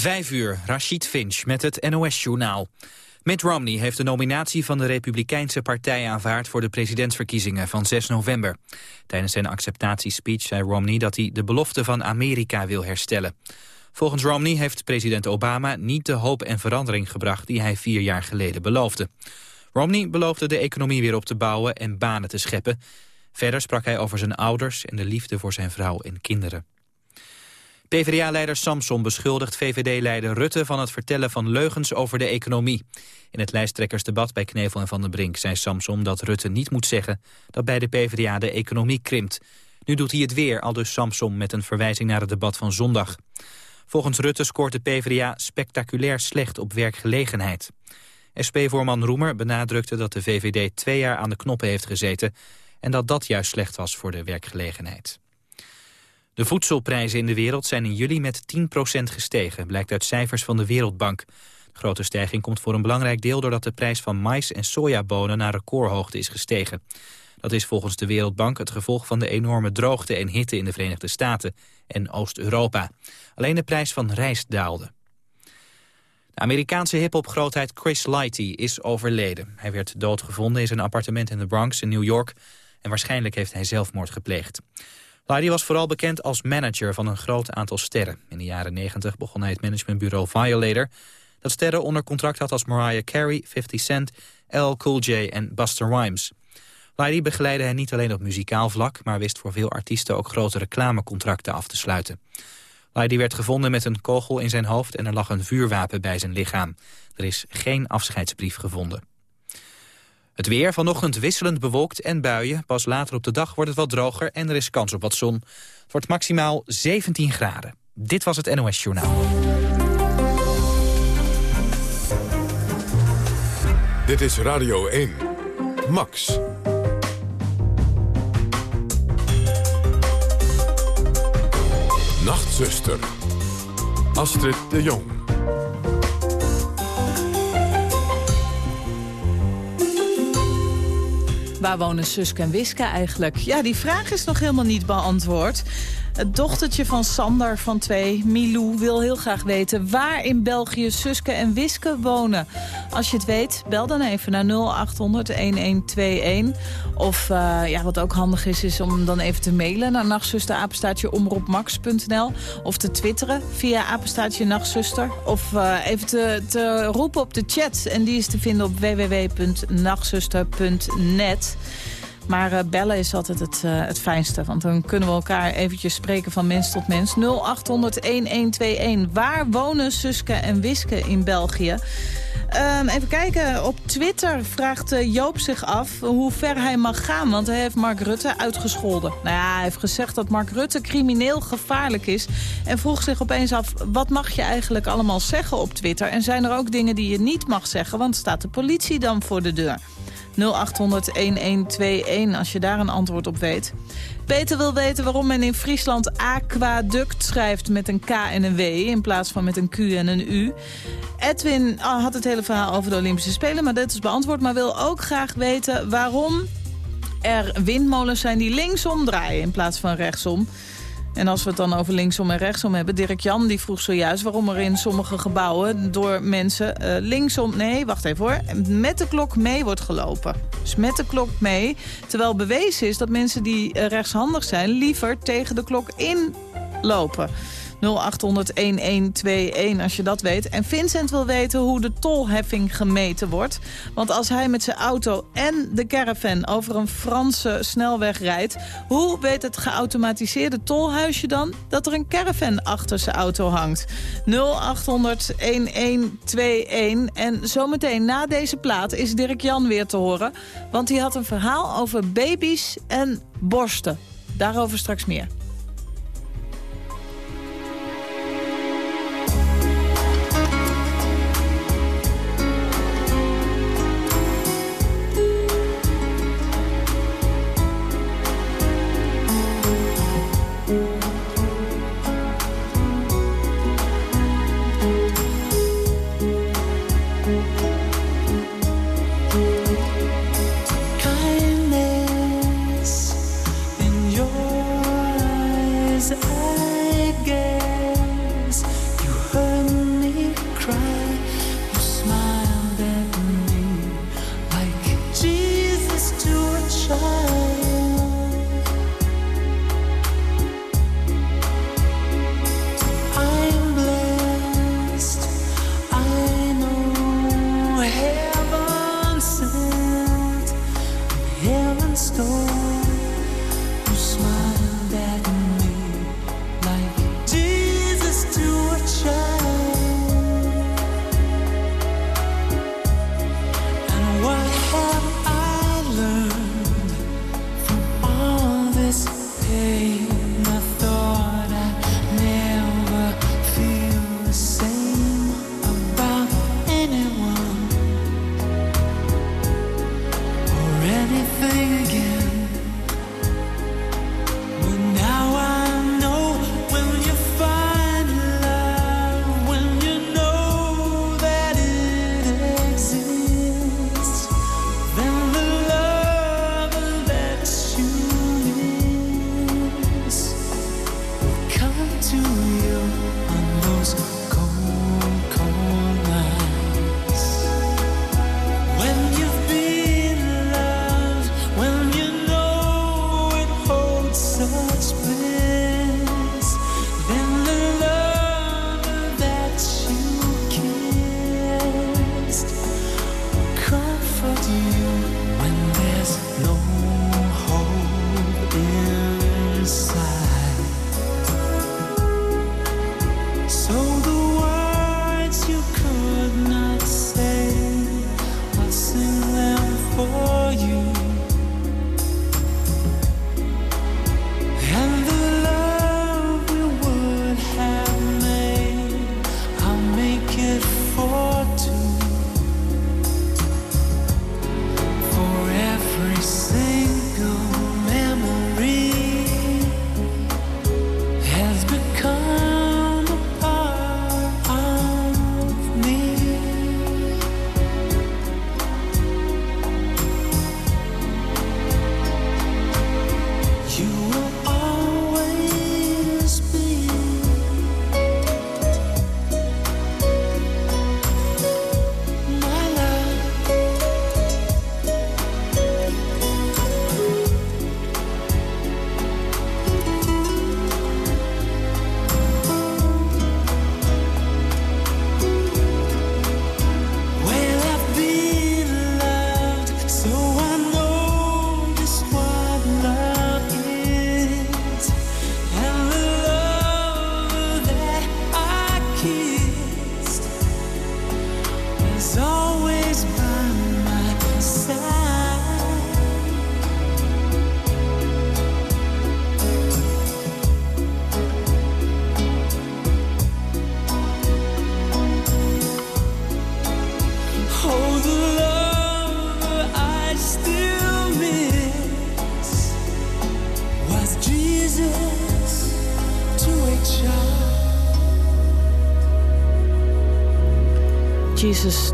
Vijf uur, Rashid Finch met het NOS-journaal. Mitt Romney heeft de nominatie van de Republikeinse Partij aanvaard... voor de presidentsverkiezingen van 6 november. Tijdens zijn acceptatiespeech zei Romney dat hij de belofte van Amerika wil herstellen. Volgens Romney heeft president Obama niet de hoop en verandering gebracht... die hij vier jaar geleden beloofde. Romney beloofde de economie weer op te bouwen en banen te scheppen. Verder sprak hij over zijn ouders en de liefde voor zijn vrouw en kinderen. PvdA-leider Samson beschuldigt VVD-leider Rutte van het vertellen van leugens over de economie. In het lijsttrekkersdebat bij Knevel en Van den Brink zei Samson dat Rutte niet moet zeggen dat bij de PvdA de economie krimpt. Nu doet hij het weer, al dus Samson met een verwijzing naar het debat van zondag. Volgens Rutte scoort de PvdA spectaculair slecht op werkgelegenheid. SP-voorman Roemer benadrukte dat de VVD twee jaar aan de knoppen heeft gezeten... en dat dat juist slecht was voor de werkgelegenheid. De voedselprijzen in de wereld zijn in juli met 10% gestegen, blijkt uit cijfers van de Wereldbank. De grote stijging komt voor een belangrijk deel doordat de prijs van mais en sojabonen naar recordhoogte is gestegen. Dat is volgens de Wereldbank het gevolg van de enorme droogte en hitte in de Verenigde Staten en Oost-Europa. Alleen de prijs van rijst daalde. De Amerikaanse hiphopgrootheid Chris Lighty is overleden. Hij werd doodgevonden in zijn appartement in de Bronx in New York... en waarschijnlijk heeft hij zelfmoord gepleegd. Lighty was vooral bekend als manager van een groot aantal sterren. In de jaren 90 begon hij het managementbureau Violator... dat sterren onder contract had als Mariah Carey, 50 Cent... L. Cool J en Buster Rhymes. Lighty begeleidde hij niet alleen op muzikaal vlak... maar wist voor veel artiesten ook grote reclamecontracten af te sluiten. Lighty werd gevonden met een kogel in zijn hoofd... en er lag een vuurwapen bij zijn lichaam. Er is geen afscheidsbrief gevonden. Het weer vanochtend wisselend bewolkt en buien. Pas later op de dag wordt het wat droger en er is kans op wat zon. Het wordt maximaal 17 graden. Dit was het NOS Journaal. Dit is Radio 1. Max. Nachtzuster. Astrid de Jong. Waar wonen Suske en Wiske eigenlijk? Ja, die vraag is nog helemaal niet beantwoord. Het dochtertje van Sander van twee, Milou, wil heel graag weten... waar in België Suske en Wiske wonen. Als je het weet, bel dan even naar 0800-1121. Of uh, ja, wat ook handig is, is om dan even te mailen... naar nachtzuster, omroepmax.nl. Of te twitteren via apenstaatje nachtzuster. Of uh, even te, te roepen op de chat. En die is te vinden op www.nachtzuster.net. Maar uh, bellen is altijd het, uh, het fijnste. Want dan kunnen we elkaar eventjes spreken van mens tot mens. 0800-1121. Waar wonen Suske en Wiske in België? Um, even kijken. Op Twitter vraagt uh, Joop zich af hoe ver hij mag gaan. Want hij heeft Mark Rutte uitgescholden. Nou ja, hij heeft gezegd dat Mark Rutte crimineel gevaarlijk is. En vroeg zich opeens af, wat mag je eigenlijk allemaal zeggen op Twitter? En zijn er ook dingen die je niet mag zeggen? Want staat de politie dan voor de deur? 0800-1121 als je daar een antwoord op weet. Peter wil weten waarom men in Friesland aquaduct schrijft met een K en een W... in plaats van met een Q en een U. Edwin ah, had het hele verhaal over de Olympische Spelen, maar dit is beantwoord. Maar wil ook graag weten waarom er windmolens zijn die linksom draaien in plaats van rechtsom. En als we het dan over linksom en rechtsom hebben... Dirk Jan die vroeg zojuist waarom er in sommige gebouwen... door mensen uh, linksom... Nee, wacht even hoor. Met de klok mee wordt gelopen. Dus met de klok mee. Terwijl bewezen is dat mensen die uh, rechtshandig zijn... liever tegen de klok inlopen. 0800-1121 als je dat weet. En Vincent wil weten hoe de tolheffing gemeten wordt. Want als hij met zijn auto en de caravan over een Franse snelweg rijdt... hoe weet het geautomatiseerde tolhuisje dan dat er een caravan achter zijn auto hangt? 0800-1121. En zometeen na deze plaat is Dirk Jan weer te horen. Want hij had een verhaal over baby's en borsten. Daarover straks meer.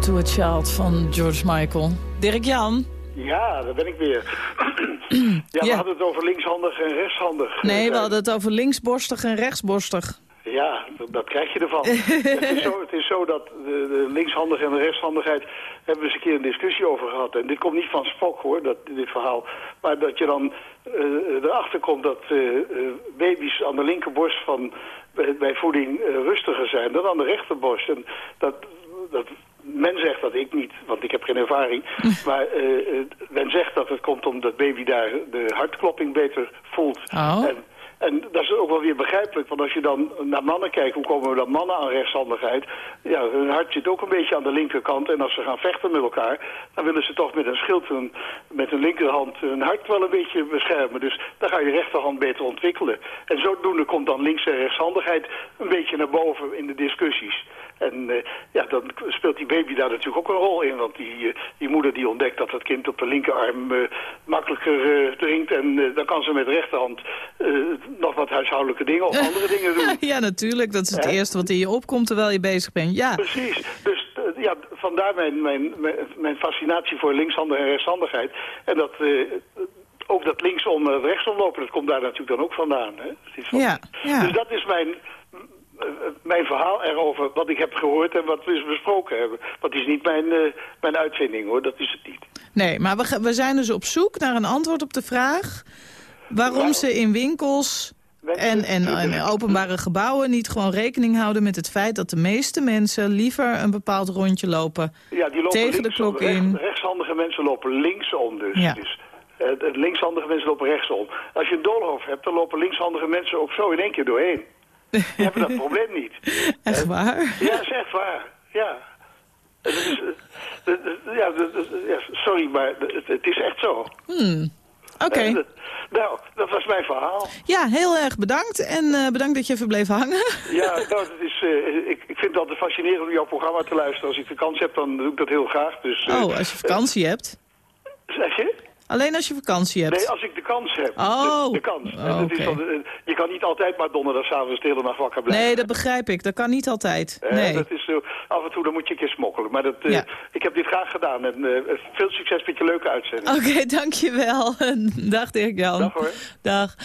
To a Child van George Michael. Dirk Jan? Ja, daar ben ik weer. ja, we hadden het over linkshandig en rechtshandig. Nee, we hadden het over linksborstig en rechtsborstig. Ja, dat, krijg je ervan. het, is zo, het, is zo, dat de, de linkshandige en de rechtshandigheid... hebben we eens een keer een discussie over gehad. En dit komt niet van Spock, hoor, dat, dit verhaal. Maar dat je dan uh, erachter komt dat uh, baby's aan de linkerborst van bij voeding rustiger zijn dan aan de rechterborst. En dat, dat men zegt dat ik niet, want ik heb geen ervaring. maar uh, men zegt dat het komt omdat baby daar de hartklopping beter voelt. Oh. En, en dat is ook wel weer begrijpelijk, want als je dan naar mannen kijkt, hoe komen we dan mannen aan rechtshandigheid? Ja, hun hart zit ook een beetje aan de linkerkant en als ze gaan vechten met elkaar, dan willen ze toch met een schild, een, met een linkerhand, hun hart wel een beetje beschermen. Dus dan ga je rechterhand beter ontwikkelen. En zodoende komt dan links- en rechtshandigheid een beetje naar boven in de discussies. En uh, ja, dan speelt die baby daar natuurlijk ook een rol in. Want die, uh, die moeder die ontdekt dat het kind op de linkerarm uh, makkelijker drinkt. En dan kan ze met de rechterhand nog wat huishoudelijke dingen of andere dingen doen. ja, natuurlijk. Dat is het eerste wat in je opkomt terwijl je bezig bent. Ja. Precies. Dus ja, vandaar mijn, mijn, mijn fascinatie voor linkshandig en rechtshandigheid. En dat ook dat linksom en rechtsom lopen, dat komt daar natuurlijk dan ook vandaan. Hè? Van, ja, ja. Dus dat is mijn, mijn verhaal erover, wat ik heb gehoord en wat we besproken hebben. Dat is niet mijn, uh, mijn uitvinding hoor, dat is het niet. Nee, maar we, we zijn dus op zoek naar een antwoord op de vraag... waarom ze in winkels en, en, en, openbare gebouwen niet gewoon rekening houden met het feit dat de meeste mensen liever een bepaald rondje lopen, ja, die lopen tegen de klok in. rechtshandige mensen lopen linksom dus. Ja. dus uh, linkshandige mensen lopen rechtsom. Als je een doolhof hebt, dan lopen linkshandige mensen ook zo in één keer doorheen. Die hebben dat probleem niet. Echt waar? Ja, dat is echt waar. Ja. Is, ja, ja, sorry, maar het, is echt zo. Hmm. Oké. Okay. Nou, dat was mijn verhaal. Ja, heel erg bedankt. En uh, bedankt dat je even bleef hangen. Ja, nou, het is, uh, ik, ik vind het altijd fascinerend om jouw programma te luisteren. Als ik vakantie heb, dan doe ik dat heel graag. Dus, uh, oh, als je vakantie hebt? Zeg je? Alleen als je vakantie hebt? Nee, als ik de kans heb. Oh. De, de kans. Oh, okay. is dan, je kan niet altijd maar donderdagavond de hele nacht wakker blijven. Nee, dat begrijp ik. Dat kan niet altijd. Eh, nee. Dat is zo, af en toe dan moet je een keer smokkelen. Maar dat, uh, ja. ik heb dit graag gedaan. En uh, veel succes met je leuke uitzending. Oké, okay, dankjewel. Dag Dirk Jan. Dag hoor. Dag. 0800-1121.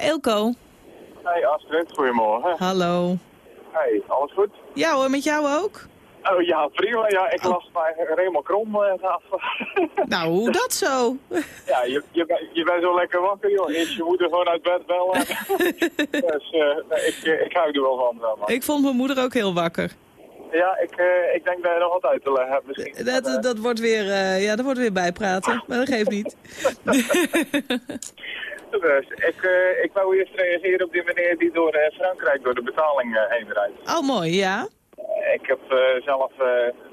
Elko. Hey Astrid, goedemorgen. Hallo. Hey, alles goed? Ja hoor, met jou ook? Oh ja, prima. Ja, ik las oh. bij Raymond Krom uh, af. nou, hoe dat zo? ja, je, je, je bent zo lekker wakker, joh. Is je moeder gewoon uit bed bellen. dus uh, ik, ik hou er wel van. Man. Ik vond mijn moeder ook heel wakker. Ja, ik, uh, ik denk dat je nog wat uit te leggen hebt misschien. Dat, dat, wordt weer, uh, ja, dat wordt weer bijpraten, maar dat geeft niet. Dus ik, eh, ik wou eerst reageren op die meneer die door eh, Frankrijk door de betaling eh, heen rijdt. Oh, mooi, ja. Ik heb eh, zelf eh,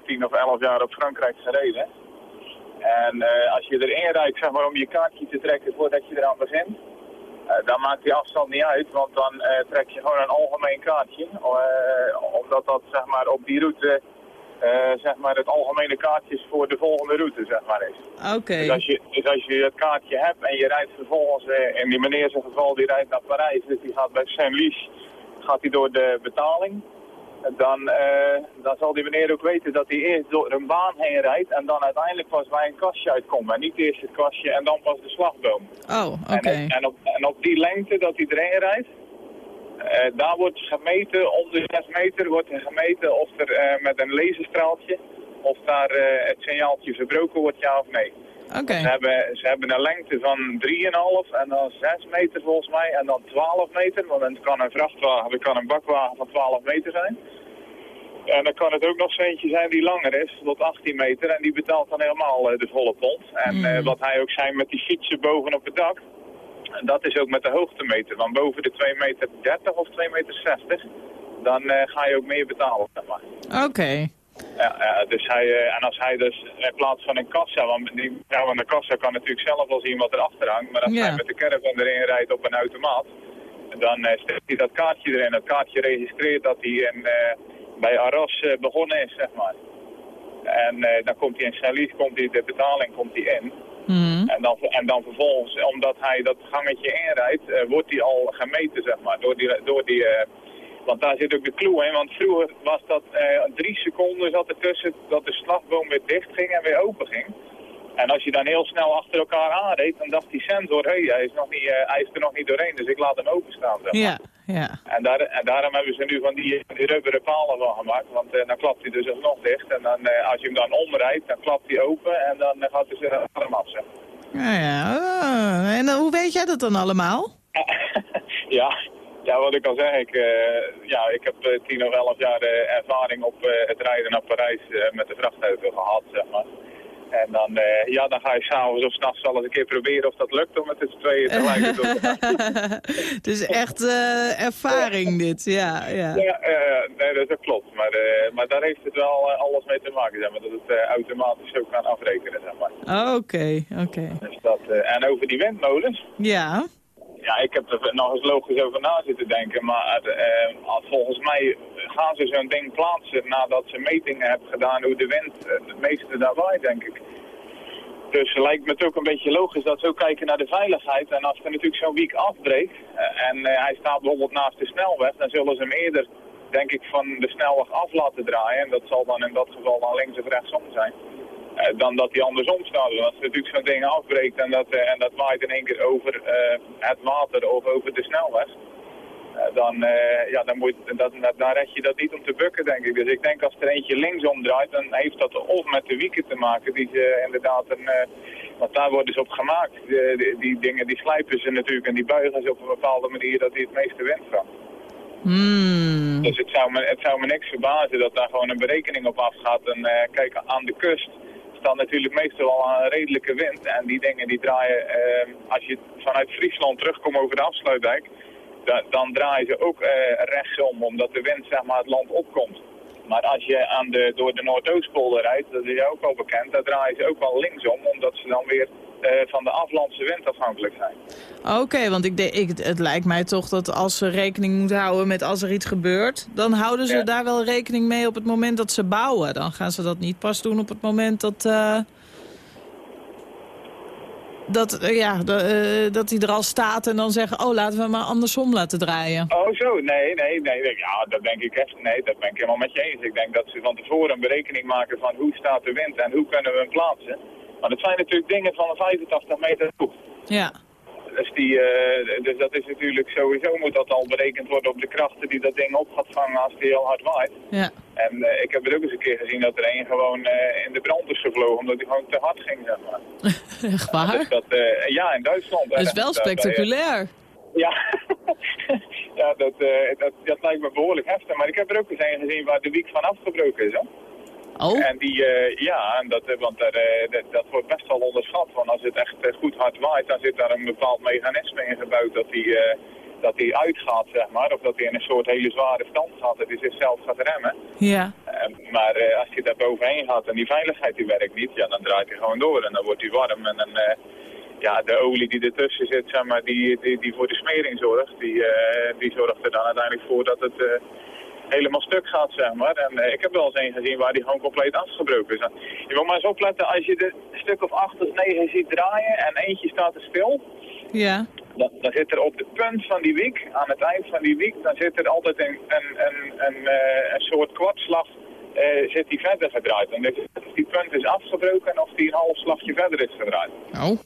tien of elf jaar op Frankrijk gereden. En eh, als je erin rijdt, zeg maar, om je kaartje te trekken voordat je eraan begint, eh, dan maakt die afstand niet uit, want dan eh, trek je gewoon een algemeen kaartje. eh, omdat dat, zeg maar, op die route, eh, zeg maar, het algemene kaartje is voor de volgende route, zeg maar, is. Oké. Dus, als je, dus als je het kaartje hebt en je rijdt vervolgens, eh, in die meneer zijn geval, die rijdt naar Parijs, dus die gaat bij Saint-Lys, gaat hij door de betaling. Dan, eh, dan zal die meneer ook weten dat hij eerst door een baan heen rijdt en dan uiteindelijk pas bij een kastje uitkomt. En niet eerst het kastje en dan pas de slagboom. Oh, oké. En, op, en, op, en op die lengte dat hij erheen rijdt, eh, daar wordt gemeten, om de 6 meter wordt er gemeten of er eh, met een laserstraaltje, of daar het signaaltje verbroken wordt, ja of nee. Oké. Ze, hebben, ze hebben een lengte van 3,5 en dan 6 meter volgens mij en dan 12 meter. Want dan kan een vrachtwagen, dan kan een bakwagen van 12 meter zijn. En dan kan het ook nog zo eentje zijn die langer is, tot 18 meter. En die betaalt dan helemaal eh, de volle pond. En eh, wat hij ook zei met die fietsen boven op het dak. En dat is ook met de hoogtemeter. Want boven de 2 meter 30 of 2 meter 60, dan eh, ga je ook meer betalen. Zeg maar. Oké. Ja, ja, dus hij, eh, en als hij dus in plaats van een kassa, want die vrouw aan de kassa kan natuurlijk zelf wel zien wat erachter hangt, maar als Ja. hij met de caravan erin rijdt op een automaat, dan eh steekt hij dat kaartje erin. Dat kaartje registreert dat hij in, eh, bij Arras begonnen is, zeg maar. En dan komt hij in Saint-Lys, komt hij, de betaling komt hij in. Mhm. En dan, en dan vervolgens, omdat hij dat gangetje inrijdt, wordt hij al gemeten, zeg maar, door die, door die want daar zit ook de clue in, want vroeger was dat eh, drie seconden zat ertussen dat de slagboom weer dicht ging en weer open ging. En als je dan heel snel achter elkaar aanreed, dan dacht die sensor, hé, hey, hij, is nog niet, eh, hij is er nog niet doorheen, dus ik laat hem openstaan. Zeg maar. Ja, ja. En, daar, en daarom hebben ze nu van die, die rubberen palen van gemaakt, want eh, dan klapt hij dus alsnog dicht. En dan, als je hem dan omrijdt, dan klapt hij open en dan gaat hij zijn arm af, zeg. Ja, ja. Ah, en hoe weet jij dat dan allemaal? ja, ja, wat ik al zeg, ik, eh, ja, ik heb eh, tien of elf jaar eh, ervaring op eh, het rijden naar Parijs eh, met de vrachtauto gehad, zeg maar. En dan, eh, ja, dan ga je s'avonds of s'nachts wel eens een keer proberen of dat lukt om met z'n tweeën tegelijk te doen. Het is echt eh, ervaring dit, ja. ja. Ja, eh, nee, dat, klopt. Maar, eh, maar daar heeft het wel eh, alles mee te maken, zeg maar, dat het eh, automatisch ook kan afrekenen, zeg maar. Oké, oké. Dus dat, eh, en over die windmolens, Ja. Ja, ik heb er nog eens logisch over na zitten denken, maar eh, volgens mij gaan ze zo'n ding plaatsen nadat ze metingen hebben gedaan hoe de wind eh, het meeste daar waait, denk ik. Dus lijkt me het ook een beetje logisch dat ze ook kijken naar de veiligheid. En als er natuurlijk zo'n wiek afbreekt eh, en hij staat bijvoorbeeld naast de snelweg, dan zullen ze hem eerder, denk ik, van de snelweg af laten draaien. En dat zal dan in dat geval dan links of rechtsom zijn. Eh, dan dat hij andersom staat. Want als er natuurlijk zo'n ding afbreekt en dat, eh, en dat waait in één keer over eh, het water of over de snelweg. dan, ja, dan, moet, dat, dat, dan red je dat niet om te bukken, denk ik. Dus ik denk als er eentje linksom draait, dan heeft dat of met de wieken te maken. Die ze inderdaad een, want daar worden ze op gemaakt. Die, die, die dingen die slijpen ze natuurlijk en die buigen ze op een bepaalde manier dat die het meeste wind van. Hmm. Dus het zou, me, het zou me niks verbazen dat daar gewoon een berekening op afgaat. En eh, kijk, aan de kust staat natuurlijk meestal al een redelijke wind. En die dingen die draaien, eh, als je vanuit Friesland terugkomt over de afsluitdijk, da- dan draaien ze ook eh, rechtsom, omdat de wind zeg maar het land opkomt. Maar als je aan de, door de Noordoostpolder rijdt, dat is ook al bekend, daar draaien ze ook wel linksom, omdat ze dan weer van de aflandse wind afhankelijk zijn. Oké, want ik de, ik, het lijkt mij toch dat als ze rekening moeten houden met als er iets gebeurt... dan houden ze Ja. daar wel rekening mee op het moment dat ze bouwen. Dan gaan ze dat niet pas doen op het moment dat... eh, dat, eh, ja, de, eh, dat hij er al staat en dan zeggen... oh, laten we hem maar andersom laten draaien. Oh zo, nee, nee, nee. nee. Ja, dat denk ik echt. Nee, dat ben ik helemaal met je eens. Ik denk dat ze van tevoren een berekening maken van hoe staat de wind en hoe kunnen we hem plaatsen. Maar dat zijn natuurlijk dingen van 85 meter hoog. Ja, Dus, die, eh, dus dat is natuurlijk sowieso moet dat al berekend worden op de krachten die dat ding op gaat vangen als die heel hard waait. ja. En eh, ik heb er ook eens een keer gezien dat er een gewoon eh, in de brand is gevlogen omdat hij gewoon te hard ging, zeg maar. Echt waar? Dus dat, eh, ja, in Duitsland. Dat is wel spectaculair. ja, ja dat, eh, dat, dat lijkt me behoorlijk heftig. Maar ik heb er ook eens een gezien waar de wiek van afgebroken is. Hoor. Oh, En die, eh, ja, en dat, eh, want daar, eh, dat, dat wordt best wel onderschat. Want als het echt goed hard waait, dan zit daar een bepaald mechanisme in gebouwd dat die, dat die uitgaat, zeg maar. Of dat hij in een soort hele zware stand gaat, dat hij zichzelf gaat remmen. ja. Eh, maar als je daar bovenheen gaat en die veiligheid die werkt niet, ja, dan draait hij gewoon door en dan wordt hij warm. En dan, ja, de olie die ertussen zit, zeg maar, die, die, die voor de smering zorgt, die, die zorgt er dan uiteindelijk voor dat het helemaal stuk gaat, zeg maar. En eh, ik heb wel eens een gezien waar die gewoon compleet afgebroken is. Je moet maar eens opletten, als je een stuk of acht of negen ziet draaien en eentje staat er stil, Ja. dan, dan zit er op de punt van die wiek, aan het eind van die wiek, dan zit er altijd een, een, een, een, eh, een soort kwartslag eh, zit die verder gedraaid. En dus die punt is afgebroken en of die een half slagje verder is gedraaid. Oh.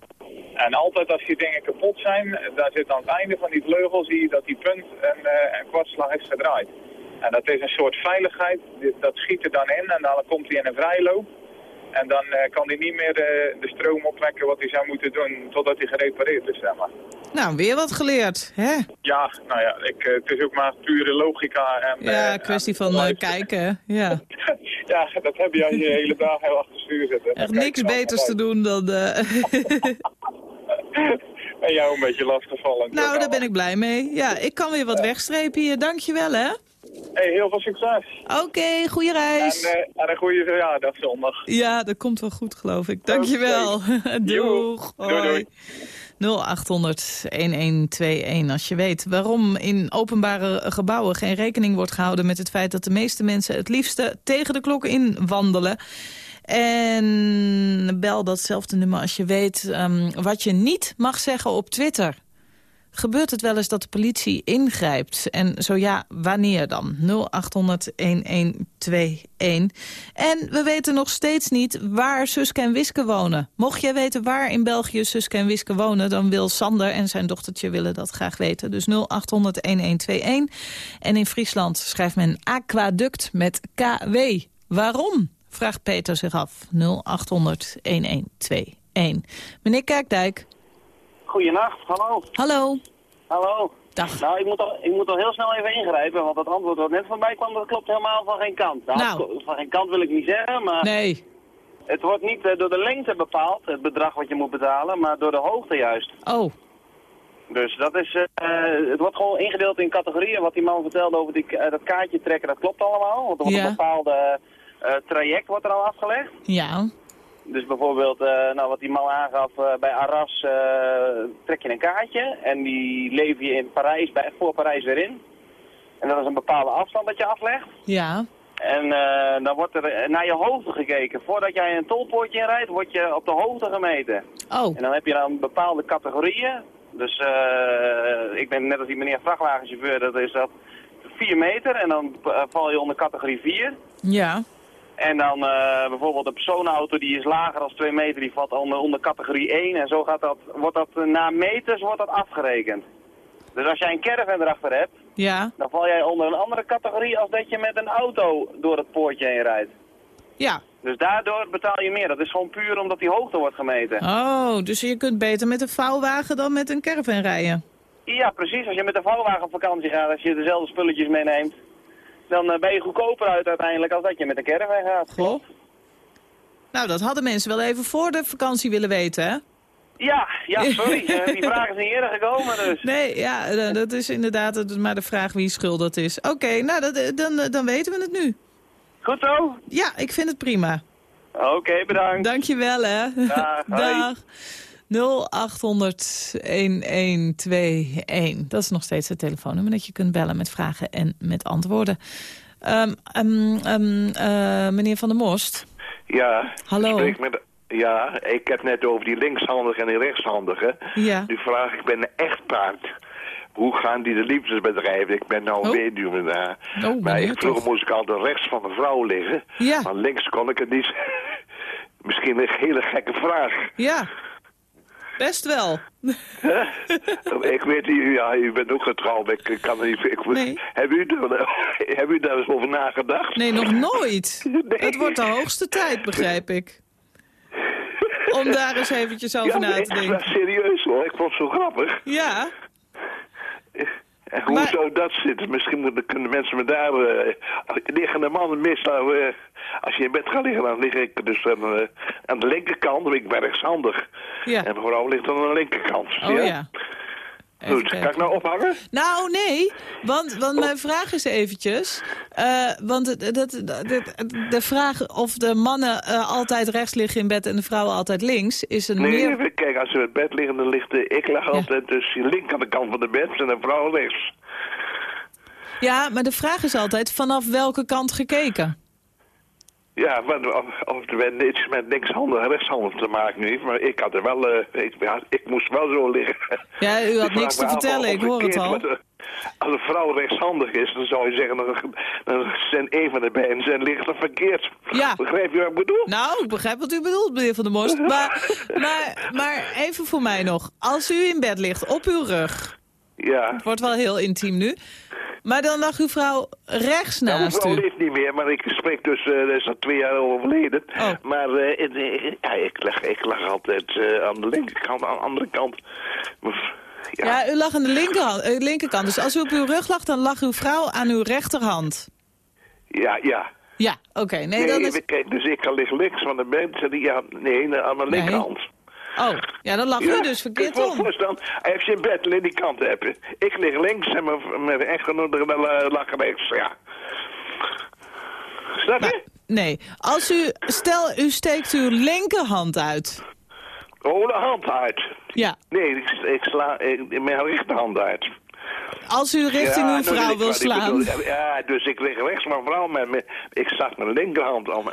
En altijd als die dingen kapot zijn, dan zit aan het einde van die vleugel zie je dat die punt een, eh, een kwartslag is gedraaid. En dat is een soort veiligheid, dat schiet er dan in en dan komt hij in een vrijloop. En dan eh, kan hij niet meer eh, de stroom opwekken wat hij zou moeten doen totdat hij gerepareerd is, zeg maar. Nou, weer wat geleerd, hè? Ja, nou ja, ik, eh, het is ook maar pure logica. En, Ja, kwestie en- van kijken, ja. ja, dat heb je als je de hele dag heel achter stuur zit. hè. Echt niks beters te doen dan... En jou een beetje lastigvallen. nou, daar ben ik blij mee. Ja, ik kan weer wat wegstrepen hier. Dankjewel, hè? Hey, heel veel succes. Oké, goede En, reis. eh, en een goede verjaardag zondag. Ja, dat komt wel goed, geloof ik. Dankjewel. Doeg. Doei, doei. 0800-1121 als je weet waarom in openbare gebouwen geen rekening wordt gehouden met het feit dat de meeste mensen het liefste tegen de klok in wandelen. En bel datzelfde nummer als je weet ehm, wat je niet mag zeggen op Twitter. Gebeurt het wel eens dat de politie ingrijpt? En zo ja, wanneer dan? 0800-1121. En we weten nog steeds niet waar Suske en Wiske wonen. Mocht jij weten waar in België Suske en Wiske wonen... dan wil Sander en zijn dochtertje willen dat graag weten. Dus 0800-1121. En in Friesland schrijft men aquaduct met KW. Waarom? Vraagt Peter zich af. 0800-1121. Meneer Kerkdijk. Goedenacht, hallo. Hallo. Hallo. Dag. Nou, ik moet, al, ik moet al heel snel even ingrijpen, want het antwoord wat net voorbij kwam, dat klopt helemaal van geen kant. Nou, Nou. Van geen kant wil ik niet zeggen, maar Nee. het wordt niet eh, door de lengte bepaald, het bedrag wat je moet betalen, maar door de hoogte juist. Oh, Dus dat is, eh, eh, het wordt gewoon ingedeeld in categorieën. Wat die man vertelde over die, dat kaartje trekken, dat klopt allemaal. Want er wordt Ja. een bepaalde eh, traject wordt er al afgelegd. ja. Dus bijvoorbeeld, eh, nou, wat die man aangaf, eh, bij Arras eh, trek je een kaartje en die lever je in Parijs, bij, voor Parijs weer in. En dat is een bepaalde afstand dat je aflegt. Ja. En dan wordt er naar je hoogte gekeken. Voordat jij een tolpoortje inrijdt, word je op de hoogte gemeten. Oh, En dan heb je dan bepaalde categorieën. Dus ik ben net als die meneer vrachtwagenchauffeur, dat is dat 4 meter. En dan val je onder categorie 4. ja. En dan eh, bijvoorbeeld een personenauto die is lager dan 2 meter, die valt onder, onder categorie 1. En zo gaat dat, wordt dat eh, na meters wordt dat afgerekend. Dus als jij een caravan erachter hebt, Ja. dan val jij onder een andere categorie als dat je met een auto door het poortje heen rijdt. Ja. Dus daardoor betaal je meer. Dat is gewoon puur omdat die hoogte wordt gemeten. Oh, dus je kunt beter met een vouwwagen dan met een caravan rijden. Ja, precies. Als je met een vouwwagen op vakantie gaat, als je dezelfde spulletjes meeneemt, dan eh, ben je goedkoper uit uiteindelijk als dat je met een caravan gaat. Goh. Nou, dat hadden mensen wel even voor de vakantie willen weten, hè? Ja, ja, sorry. eh, die vraag is niet eerder gekomen, dus. Nee, ja, eh, dat is inderdaad maar de vraag wie schuld dat is. Oké, nou, dat, dan, dan weten we het nu. Goed zo? Ja, ik vind het prima. Oké, bedankt. Dankjewel, hè. Dag, hoi. Dag. 0800-1121. Dat is nog steeds het telefoonnummer dat je kunt bellen met vragen en met antwoorden. Ehm, ehm, ehm, eh, meneer Van der Most. Ja, Hallo. spreek met, ja, ik heb net over die linkshandige en die rechtshandige. Ja. Nu vraag ik, ik ben een echtpaard. Hoe gaan die de liefdesbedrijven? Ik ben nou Oh. weduwe daar. Oh, maar ik, vroeger moest ik altijd rechts van de vrouw liggen. Ja. Maar links kon ik het niet. Misschien een hele gekke vraag. Ja. Best wel. ik weet niet, ja, u bent ook getrouwd. Ik kan er niet... Ik, Nee. Heb u, daar- heb u daar eens over nagedacht? Nee, nog nooit. Nee. Het wordt de hoogste tijd, begrijp ik. Om daar eens eventjes over ja, na te denken. serieus hoor. Ik vond het zo grappig. Ja, En Hoe Maar- zou dat zitten? Misschien moeten, kunnen mensen me daar... eh liggende mannen meestal... eh, als je in bed gaat liggen, dan lig ik dus aan, aan de linkerkant. Dan ben ik ben rechtshandig. Ja. En mijn vrouw ligt dan aan de linkerkant. Oh ja. Even Goed, kan ik nou ophangen? Nou, nee, want, want mijn vraag is eventjes... eh, want het, de vraag of de mannen eh, altijd rechts liggen in bed en de vrouwen altijd links... is een Nee, meer... kijken, als we in bed liggen, dan ligt... eh, ik lig altijd dus links aan de kant van de bed en de vrouw rechts. Ja, maar de vraag is altijd vanaf welke kant gekeken? Ja, maar of, of het iets met linkshandig en rechtshandig te maken heeft, maar ik had er wel, eh, ik, ja, ik moest wel zo liggen. Ja, u had Ik niks te vertellen, ik hoor het al. Als een vrouw rechtshandig is, dan zou je zeggen, dan, dan zijn een van de beiden zijn licht of verkeerd. Ja. Begrijp je wat ik bedoel? Nou, ik begrijp wat u bedoelt, meneer Van der Most. Maar, maar, maar even voor mij nog. Als u in bed ligt, op uw rug... Ja. Het wordt wel heel intiem nu. Maar dan lag uw vrouw rechts Nou, naast vrouw u. leeft niet meer, maar ik spreek dus, eh, dat is al twee jaar overleden. Oh. Maar eh, in- in- ja, ik, lag, ik lag altijd eh, aan de linkerkant, aan de andere kant. Ja, Ja, u lag aan de linkerhand, eh, linkerkant. Dus als u op uw rug lag, dan lag uw vrouw aan uw rechterhand. ja. ja. Ja, oké. Nee, Nee, dan is... dus ik lig links van de bed. en die- Ja, nee, aan mijn linkerhand. Oh, ja, dan lag Ja, u dus verkeerd ik om. voorstel, als je in bed alleen die kant hebt. Ik lig links en mijn, mijn echtgenoot uh, lag rechts, ja. Snap je? Maar, nee, als u... Stel, u steekt uw linkerhand uit. Oh, de hand uit. Ja, Nee, ik, ik sla ik, mijn rechterhand uit. als u richting Ja, uw nou vrouw wil slaan. bedoel. Ja, dus ik lig rechts mijn vrouw, met ik zag mijn linkerhand om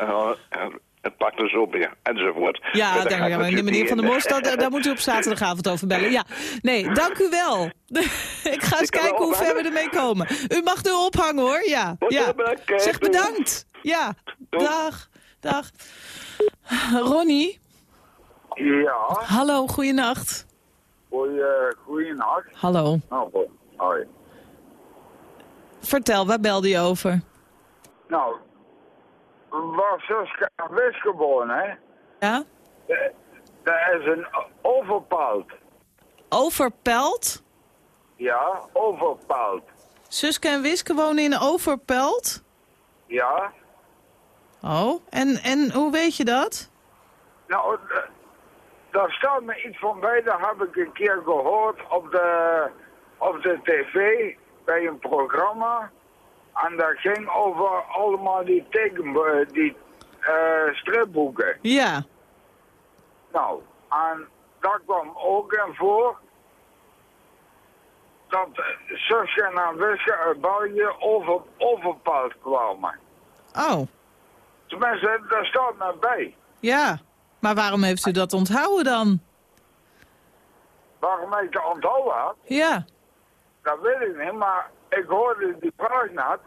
en pakte ze op, ja, enzovoort. Ja, Maar daar Maar natuurlijk meneer Van der dat, daar moet u op zaterdagavond over bellen. Ja, nee, dank u wel. ik ga eens Ik kijken hoe ver we ermee komen. U mag nu ophangen hoor, ja. Ja. bedankt. Zeg bedankt. Ja, dag. Dag. Ronnie, Ja, hallo, goeienacht. goeie, goeienacht. Hallo. Nou, go- hoi. Vertel, waar belde je over? Nou, waar Suske Wis geboren, hè? Ja? Dat is een overpalt. Overpelt? Ja, overpalt. Suske en Wiske wonen in Overpelt? Ja. Oh, en, en hoe weet je dat? Nou, d- daar staat me iets van bij, dat heb ik een keer gehoord op de, op de tv bij een programma. En dat ging over allemaal die teken, die eh, stripboeken. Ja. Nou, en daar kwam ook in voor dat eh, Suske en Wiske uit België over, overpald kwamen. Oh, Tenminste, daar staat me bij. ja. Maar waarom heeft u dat onthouden dan? Waarom ik het onthouden had, Ja. dat weet ik niet, maar ik hoorde die vraag net,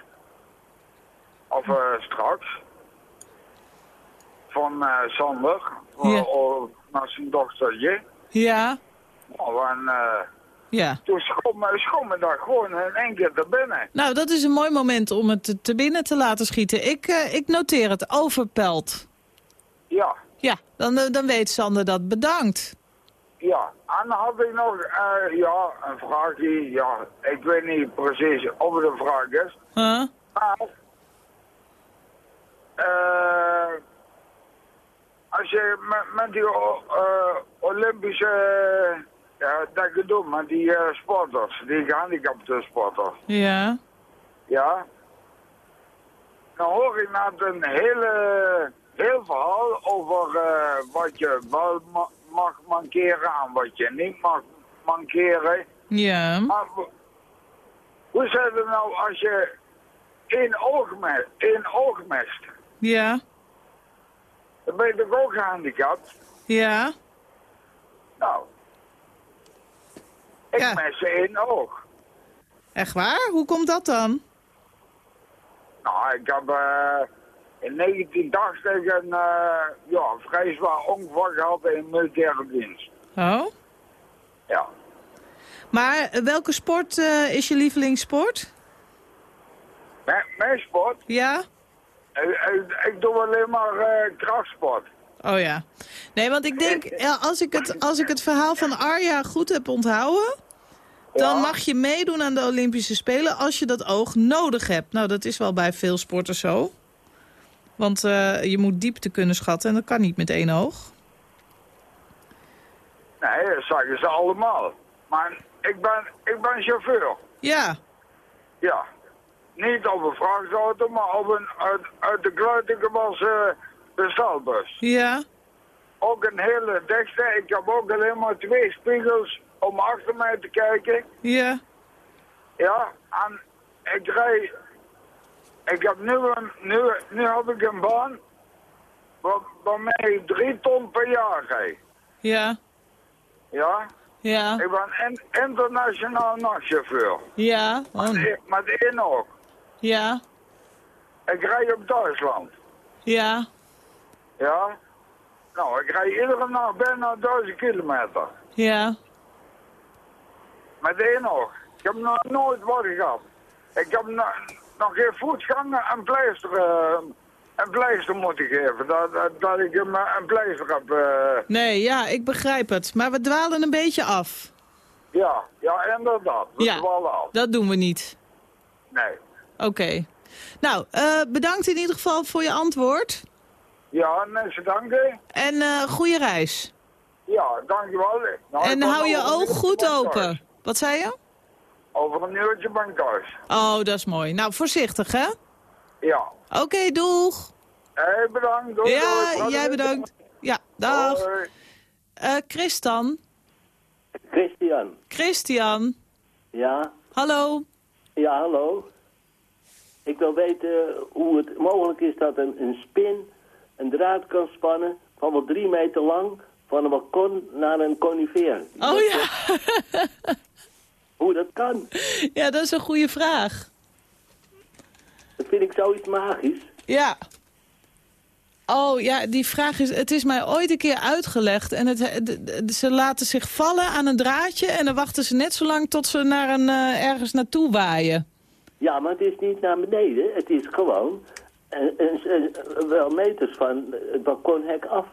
of straks, van eh Sander, Ja. eh, of naar zijn dochtertje. Ja. Nou, en eh, Ja. toen schoot me, daar gewoon in één keer te binnen. Nou, dat is een mooi moment om het te- binnen te laten schieten. Ik, eh, ik noteer het. Overpelt. Ja. Ja, dan, dan weet Sander dat. Bedankt. Ja, en dan had ik nog eh, ja, een vraagje. Ja, ik weet niet precies of het een vraag is. Huh? Maar, als je met, die eh, Olympische, ja, dat gedoe met die eh, sporters, die gehandicapte sporters, Ja. ja. Dan hoor ik net een hele, heel verhaal over eh, wat je wel ma- mag mankeren en wat je niet mag mankeren. Ja. Maar hoe zit het nou als je één oog, één oog mist? Ja. Dan ben je toch ook gehandicapt? Ja. Nou, ik Ja. mis één oog. Echt waar? Hoe komt dat dan? Nou, ik heb eh, in 1980 een uh, ja, vrij zwaar ongeval gehad in militaire dienst. Oh. Ja. Maar eh, welke sport is je lievelingssport? Mijn sport, Ja? Ik, ik, doe alleen maar eh, krachtsport. Oh ja. Nee, want ik denk, als, ik het, als ik het verhaal van Arja goed heb onthouden... dan mag je meedoen aan de Olympische Spelen als je dat oog nodig hebt. Nou, dat is wel bij veel sporten zo. Want eh, je moet diepte kunnen schatten en dat kan niet met één oog. Nee, dat zeggen ze allemaal. Maar ik ben, ik ben chauffeur. Ja, Ja. Niet op een vrachtauto, maar op een uit, uit de kluiten gewassen bestelbus. ja, Ook een hele dichte. Ik heb ook alleen maar twee spiegels om achter mij te kijken. ja. Ja, en ik rij... Ik heb nu, een, nu, nu heb ik een baan waar, waarmee ik drie ton per jaar rijd. Ja, Ja, ja, ik ben in, internationaal nachtchauffeur. ja, oh, Met- Met één oog. Ja, Ik rij op Duitsland. ja, Ja. Nou, ik rij iedere nacht bijna duizend kilometer. ja. Met één oog. Ik heb nog nooit wat gehad. Ik heb nog, nog geen voetganger een pleister, eh, een pleister moeten geven. Dat, dat, dat ik hem eh, een pleister heb. eh, Nee, ja, ik begrijp het. Maar we dwalen een beetje af. ja, ja, inderdaad. Dat Ja. af. Dat doen we niet. Nee. Oké. Nou, eh, bedankt in ieder geval voor je antwoord. Ja, mensen danken. En eh goede reis. Ja, dankjewel. Nou, en hou je oog goed open. thuis. Wat zei je? Over een uurtje ben ik thuis. Oh, dat is mooi. Nou, voorzichtig, hè? Ja. Oké, doeg. Hé, bedankt. Doei, ja, doei. jij bedankt. Ja, dag. Hoi. Eh Christan. Christian. Christian. Ja, Hallo. ja, hallo. Ik wil weten hoe het mogelijk is dat een, een spin een draad kan spannen van wel drie meter lang van een balkon naar een conifeer. Oh ja. Hoe dat kan, Ja, dat is een goede vraag. dat vind ik zoiets magisch. Ja. Oh ja, die vraag is... Het is mij ooit een keer uitgelegd. En het, ze laten zich vallen aan een draadje... en dan wachten ze net zo lang tot ze naar een, eh, ergens naartoe waaien. Ja, maar het is niet naar beneden, het is gewoon eh, wel meters van het balkonhek af.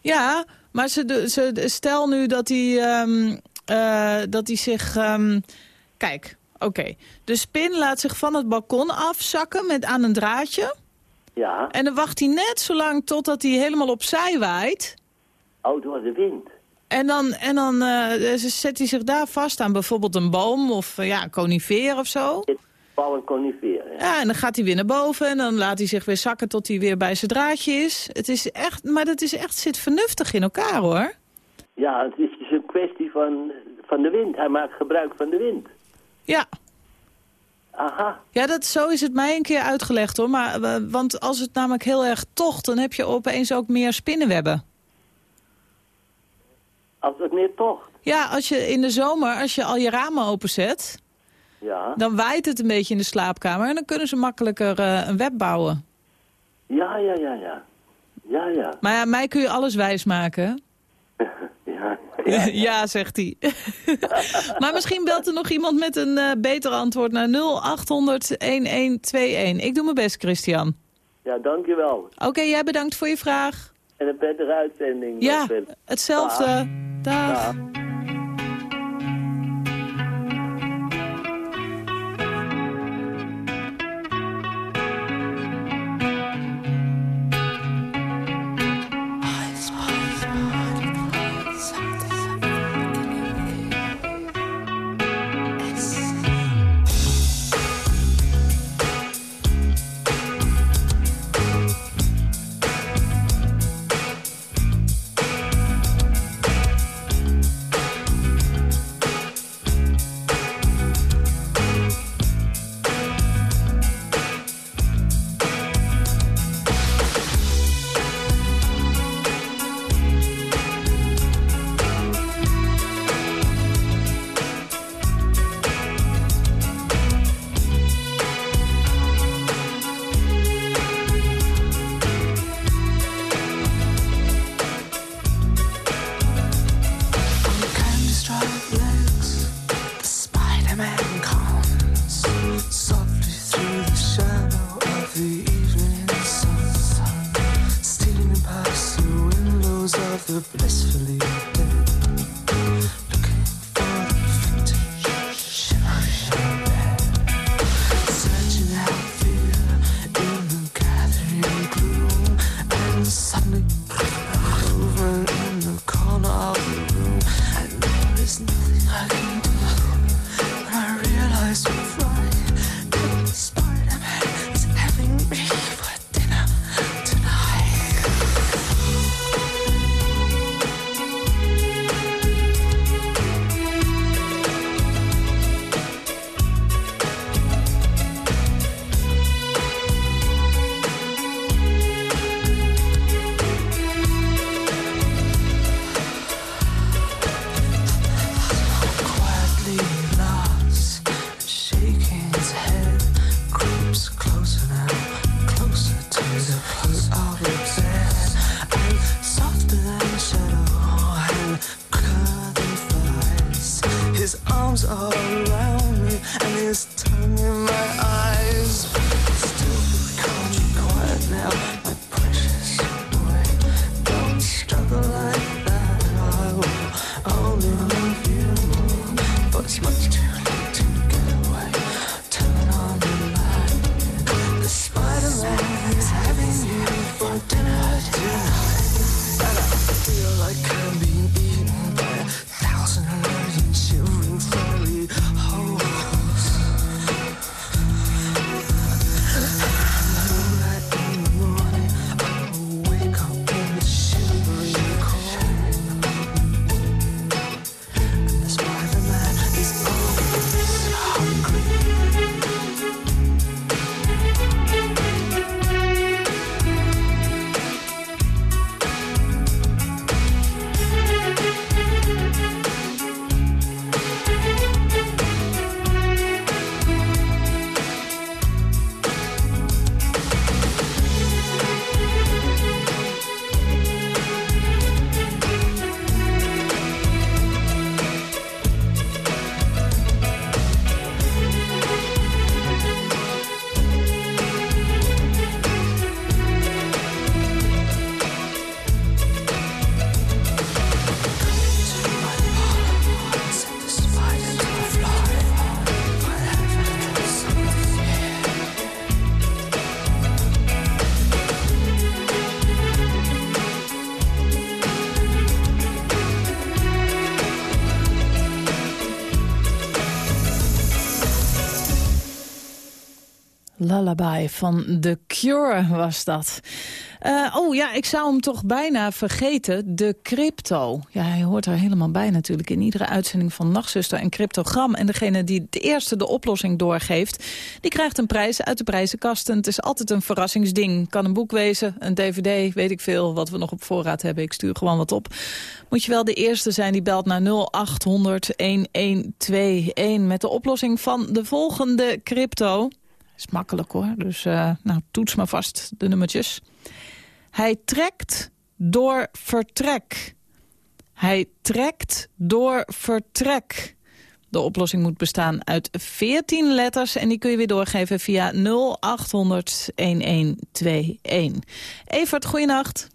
Ja, maar ze, ze, stel nu dat hij ehm, eh, dat hij zich... ehm, kijk, oké. De spin laat zich van het balkon afzakken met aan een draadje... Ja, En dan wacht hij net zo lang totdat hij helemaal opzij waait. oh, door de wind. En dan, en dan eh, zet hij zich daar vast aan bijvoorbeeld een boom of eh, ja, een conifeer of zo. Ja, en dan gaat hij weer naar boven en dan laat hij zich weer zakken tot hij weer bij zijn draadje is. Het is echt, maar dat is echt, zit vernuftig in elkaar hoor. ja, het is dus een kwestie van, van de wind. Hij maakt gebruik van de wind. Ja, Aha, ja dat, zo is het mij een keer uitgelegd hoor. Maar, eh, want als het namelijk heel erg tocht, dan heb je opeens ook meer spinnenwebben. als het meer tocht. Ja, als je in de zomer, als je al je ramen openzet, Ja, dan waait het een beetje in de slaapkamer. En dan kunnen ze makkelijker eh, een web bouwen. ja, ja, ja, ja. Ja, ja. Maar ja, mij kun je alles wijsmaken. Ja, Ja, ja. zegt hij. maar misschien belt er nog iemand met een eh, beter antwoord naar 0800-1121. Ik doe mijn best, Christian. ja dankjewel. Oké, jij bedankt voor je vraag. En een prettige uitzending. Ja, hetzelfde. Dag. Dag. Lullaby van The Cure was dat. Uh, oh ja, ik zou hem toch bijna vergeten. De crypto. Ja, hij hoort er helemaal bij natuurlijk in iedere uitzending van Nachtzuster en Cryptogram. En degene die het eerste de oplossing doorgeeft, die krijgt een prijs uit de prijzenkasten. Het is altijd een verrassingsding. Kan een boek wezen, een dvd, weet ik veel wat we nog op voorraad hebben. Ik stuur gewoon wat op. Moet je wel de eerste zijn die belt naar 0800 1121 met de oplossing van de volgende crypto is makkelijk hoor, dus uh, nou, toets maar vast de nummertjes. Hij trekt door vertrek. Hij trekt door vertrek. De oplossing moet bestaan uit 14 letters en die kun je weer doorgeven via 0800 1121. Evert, goeienacht.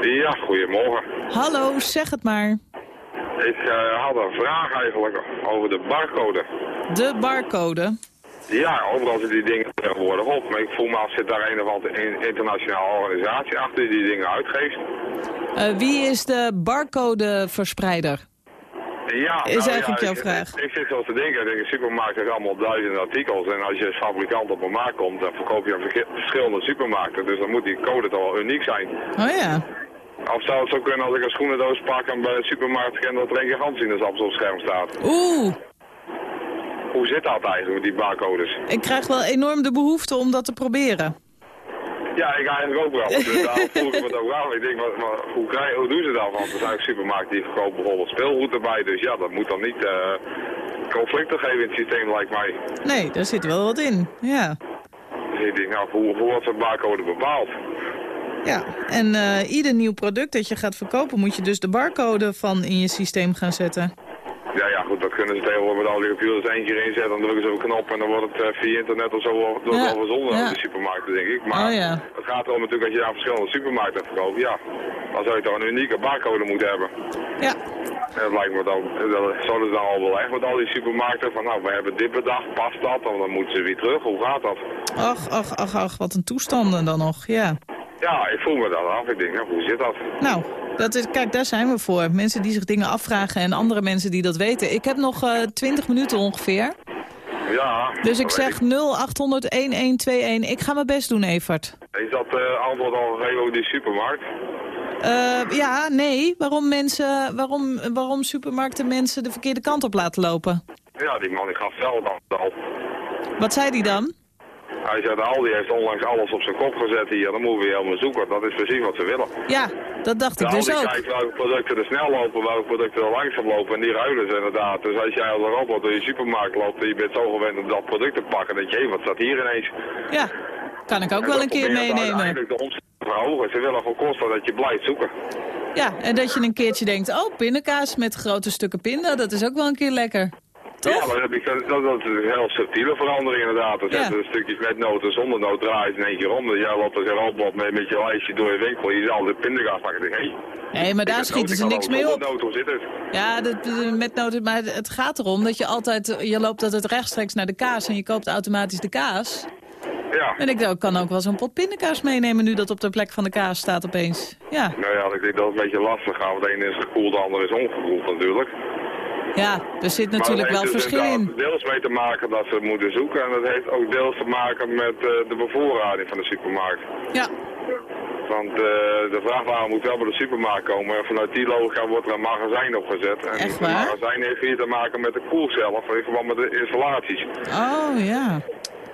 Ja, goedemorgen. Hallo, zeg het maar. Ik uh, had een vraag eigenlijk over de barcode. De barcode? Ja, overal zitten die dingen tegenwoordig op. Maar ik voel me als zit daar een of andere internationale organisatie achter die die dingen uitgeeft. Uh, wie is de barcodeverspreider? Ja, is nou, eigenlijk ja, jouw ik, vraag. Ik, ik zit zo te denken, ik denk, een supermarkt heeft allemaal duizenden artikels. En als je als fabrikant op een markt komt, dan verkoop je aan verschillende supermarkten. Dus dan moet die code toch wel uniek zijn. Oh ja. Of zou het zo kunnen als ik een schoenendoos pak en bij de supermarkt ken dat er een gigantisch op scherm staat? Oeh. Hoe zit dat eigenlijk met die barcodes? Ik krijg wel enorm de behoefte om dat te proberen. Ja, ik eigenlijk ook wel. Dus daarom vroeg ik me het ook af. Ik denk, maar, maar hoe, krijg, hoe doen ze dat? Want er zijn supermarkten die verkopen bijvoorbeeld speelgoed erbij. Dus ja, dat moet dan niet uh, conflicten geven in het systeem, lijkt mij. Nee, daar zit wel wat in, ja. Dus ik denk, nou, hoe, hoe wordt zo'n barcode bepaald? Ja, en uh, ieder nieuw product dat je gaat verkopen... moet je dus de barcode van in je systeem gaan zetten. Ja, ja, goed, dat kunnen ze tegenwoordig met al die computers één keer inzetten. Dan drukken ze op een knop en dan wordt het uh, via internet of zo door ja, verzonden ja. de supermarkten, denk ik. Maar oh, ja. het gaat erom natuurlijk als je aan verschillende supermarkten verkoopt, ja. Dan zou je toch een unieke barcode moeten hebben. Ja. En dat lijkt me dan, dat zouden ze dan al wel echt met al die supermarkten van, nou, we hebben dit bedacht, past dat, of dan moeten ze weer terug. Hoe gaat dat? Ach, ach, ach, ach, wat een toestanden dan nog, ja. Ja, ik voel me dat af. Ik denk, nou, hoe zit dat? Nou, dat is, kijk, daar zijn we voor. Mensen die zich dingen afvragen en andere mensen die dat weten. Ik heb nog uh, 20 minuten ongeveer. Ja. Dus ik zeg 0800-1121. Ik ga mijn best doen, Evert. Is dat uh, antwoord al gegeven die supermarkt? Uh, ja, nee. Waarom, mensen, waarom, waarom supermarkten mensen de verkeerde kant op laten lopen? Ja, die man die gaf zelf dan. Wat zei die dan? Hij zei, Aldi heeft onlangs alles op zijn kop gezet hier. Dan moeten we helemaal zoeken. Dat is precies wat ze willen. Ja, dat dacht ik de dus Aldi ook. kijkt welke producten er snel lopen, welke producten er langzaam lopen. En die ruilen ze inderdaad. Dus als jij als een robot door je supermarkt loopt en je bent zo gewend om dat product te pakken, dan denk je, hé, wat staat hier ineens? Ja, kan ik ook en wel een keer meenemen. Eigenlijk de omzet verhogen. Ze willen gewoon kosten dat je blijft zoeken. Ja, en dat je een keertje denkt, oh, pindakaas met grote stukken pinda, dat is ook wel een keer lekker. Toch? Ja, maar dat, dat, dat is een heel subtiele verandering inderdaad. Er zetten ja. stukjes met noten zonder noot draaien in één keer om. Dus jij loopt als een robot met, met je lijstje door je winkel. Je zal de pindakaas pakken. Hey, nee, maar daar schieten ze niks mee op. Hoe zit het? Ja, de, de, met noten, maar het gaat erom dat je altijd, je loopt altijd rechtstreeks naar de kaas en je koopt automatisch de kaas. Ja. En ik dacht, kan ook wel zo'n pot pindakaas meenemen nu dat op de plek van de kaas staat opeens. Ja. Nou ja, ik denk dat het een beetje lastig gaat. Want de ene is gekoeld, de andere is ongekoeld natuurlijk. Ja, er zit natuurlijk wel verschil in. Deels mee te maken dat ze moeten zoeken. En dat heeft ook deels te maken met uh, de bevoorrading van de supermarkt. Ja. Want uh, de vrachtwagen moet wel bij de supermarkt komen. En vanuit die logica wordt er een magazijn opgezet. En Echt waar? het magazijn heeft hier te maken met de koel zelf. In verband met de installaties. Oh, ja.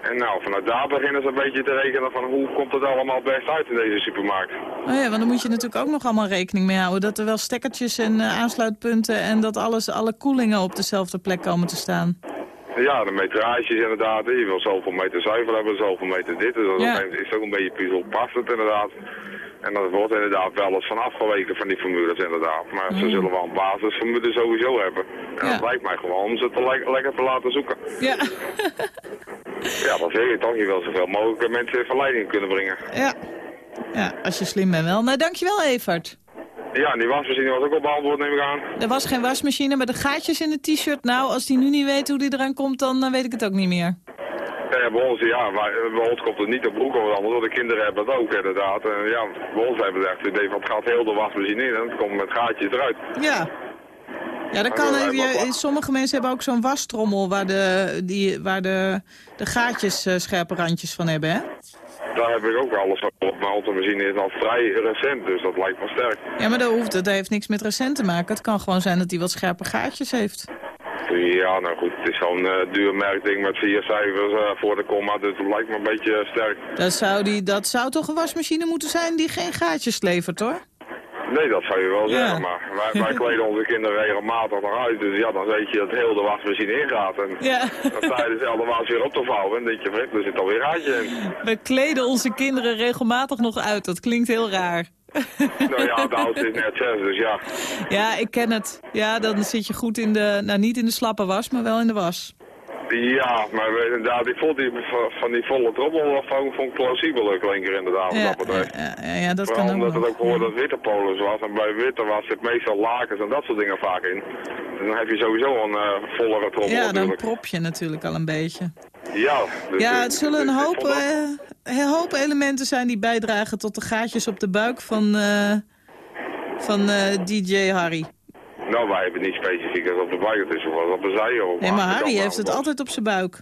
En nou, vanuit daar beginnen ze een beetje te rekenen van hoe komt het allemaal best uit in deze supermarkt. Oh ja, want dan moet je natuurlijk ook nog allemaal rekening mee houden. Dat er wel stekkertjes en uh, aansluitpunten en dat alles, alle koelingen op dezelfde plek komen te staan. Ja, de metrages inderdaad. Je wil zoveel meter zuiver hebben, zoveel meter dit. Dus dat Ja. is ook een beetje puzzel past het inderdaad. En dat wordt inderdaad wel eens van afgeweken van die formules inderdaad. Maar ze Mm. zullen wel een basisformule sowieso hebben. En Ja. dat lijkt mij gewoon om ze te le- lekker te laten zoeken. Ja. Ja, dat zeg je toch. Je wil zoveel mogelijk mensen in verleiding kunnen brengen. ja. Ja, als je slim bent wel. Nou, dankjewel Evert. Ja, en die wasmachine was ook al beantwoord neem ik aan. Er was geen wasmachine, maar de gaatjes in het t-shirt... nou, als die nu niet weet hoe die eraan komt, dan eh, weet ik het ook niet meer. Ja, bij ons, ja, wij, bij ons komt het niet op broek of wat anders, want de kinderen hebben het ook inderdaad. En ja, bij ons hebben we echt het idee van het gaat heel de wasmachine in en het komt met gaatjes eruit. Ja. Ja, dat kan. je- sommige mensen hebben ook zo'n wastrommel waar de, die, waar de, de gaatjes eh, scherpe randjes van hebben, hè? Daar heb ik ook alles van op. Maar onze machine is al vrij recent, dus dat lijkt me sterk. Ja, maar dat, hoeft, dat heeft niks met recent te maken. Het kan gewoon zijn dat hij wat scherpe gaatjes heeft. Ja, nou goed, het is zo'n eh, duur merkding met vier cijfers eh, voor de komma, dus het lijkt me een beetje sterk. Dat zou, die, dat zou toch een wasmachine moeten zijn die geen gaatjes levert, hoor? Nee, dat zou je wel Ja. zeggen, maar wij, wij kleden onze kinderen regelmatig nog uit, dus ja, dan weet je dat heel de wasmachine ingaat. En Ja. dan sta je dezelfde was weer op te vouwen en denk je, "Verrek, er zit alweer een gaatje in. We kleden onze kinderen regelmatig nog uit. Dat klinkt heel raar. nou ja, de oudste is net zes, dus ja. Ja, ik ken het. Ja, dan zit je goed in de... Nou, niet in de slappe was, maar wel in de was. Ja, maar we- inderdaad, ik vond die van- van die volle trommel vond, vond ik plausibeler klinken inderdaad, Ja, dat ja, ja, ja, dat Vooral kan ook omdat het ook hoorde dat witte polos was. En bij witte was het meestal lakens en dat soort dingen vaak in. Dus dan heb je sowieso een eh, vollere trommel Ja, dan prop je natuurlijk al een beetje. Ja, dus, Ja, het zullen een hoop, dat- eh, een hoop elementen zijn die bijdragen tot de gaatjes op de buik van, eh, van DJ Harry. Nou, wij hebben niet specifiek als op de buik, het is wel op de zij. of Nee, maar Harry heeft het wel. altijd op zijn buik.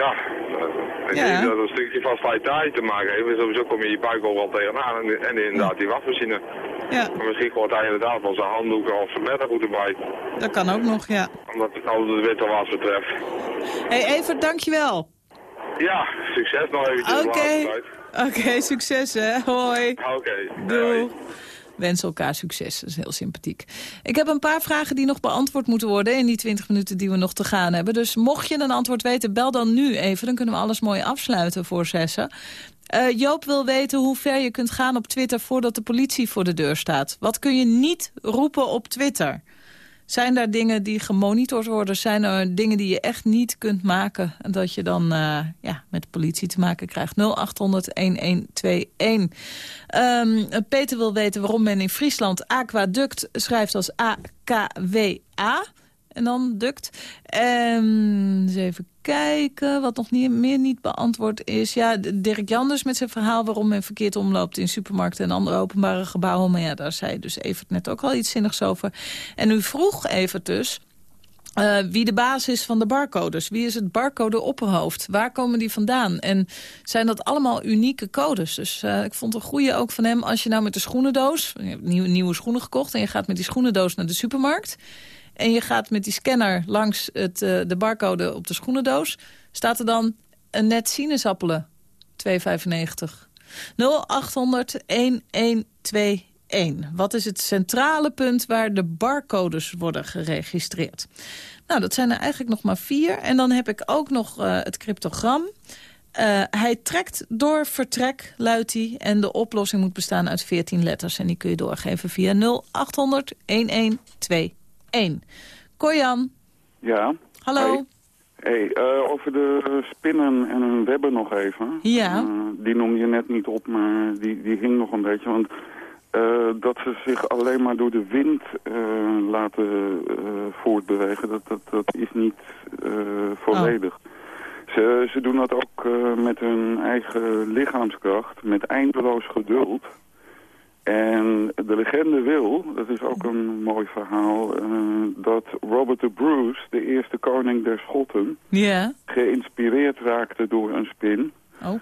Ja, eh, Ja. dat een stukje van vitality te maken heeft. Sowieso kom je je buik overal tegenaan. En, en inderdaad, die wasmachine. Ja, Maar misschien hoort hij inderdaad wel zijn handdoeken of zijn beddengoed erbij. dat kan ook nog, ja. Omdat het al de witte was betreft. Hé, hey, Evert, dankjewel. Ja, succes nog eventjes. Oké. Oké, succes hè. Hoi. Oké. Doei. Wensen elkaar succes, dat is heel sympathiek. Ik heb een paar vragen die nog beantwoord moeten worden... in die 20 minuten die we nog te gaan hebben. Dus mocht je een antwoord weten, bel dan nu even. Dan kunnen we alles mooi afsluiten voor zessen. Eh, Joop wil weten hoe ver je kunt gaan op Twitter... voordat de politie voor de deur staat. Wat kun je niet roepen op Twitter? Zijn daar dingen die gemonitord worden? Zijn er dingen die je echt niet kunt maken? En dat je dan eh, ja, met de politie te maken krijgt. 0800-1121. Ehm, Peter wil weten waarom men in Friesland aquaduct schrijft als A-K-W-A. En dan duct. Ehm, eens even kijken wat nog meer niet beantwoord is. Ja, Dirk Janders met zijn verhaal waarom men verkeerd omloopt in supermarkten en andere openbare gebouwen. Maar ja, daar zei dus Evert net ook al iets zinnigs over. En u vroeg Evert dus... eh, wie de baas is van de barcodes. Wie is het barcode opperhoofd? Waar komen die vandaan? En zijn dat allemaal unieke codes? Dus eh, ik vond een goede ook van hem. Als je nou met de schoenendoos... Je hebt nieuwe, nieuwe schoenen gekocht... en je gaat met die schoenendoos naar de supermarkt... en je gaat met die scanner langs het, eh, de barcode op de schoenendoos... staat er dan een net sinaasappelen 2,95. 0800-1121. Wat is het centrale punt waar de barcodes worden geregistreerd? Nou, dat zijn er eigenlijk nog maar vier. En dan heb ik ook nog eh, het cryptogram. Eh, hij trekt door vertrek, luidt hij. En de oplossing moet bestaan uit 14 letters. En die kun je doorgeven via 0800 1121. Koyan, Ja. hallo. Hey, eh, over de spinnen en hun webben nog even. Ja. Eh, die noemde je net niet op, maar die, die hing nog een beetje. Want eh, dat ze zich alleen maar door de wind laten voortbewegen, dat, dat, dat is niet volledig. Ze, ze doen dat ook met hun eigen lichaamskracht, met eindeloos geduld. En de legende wil, dat is ook een mooi verhaal, eh, dat Robert de Bruce, de eerste koning der Schotten, Ja. geïnspireerd raakte door een spin. Oh.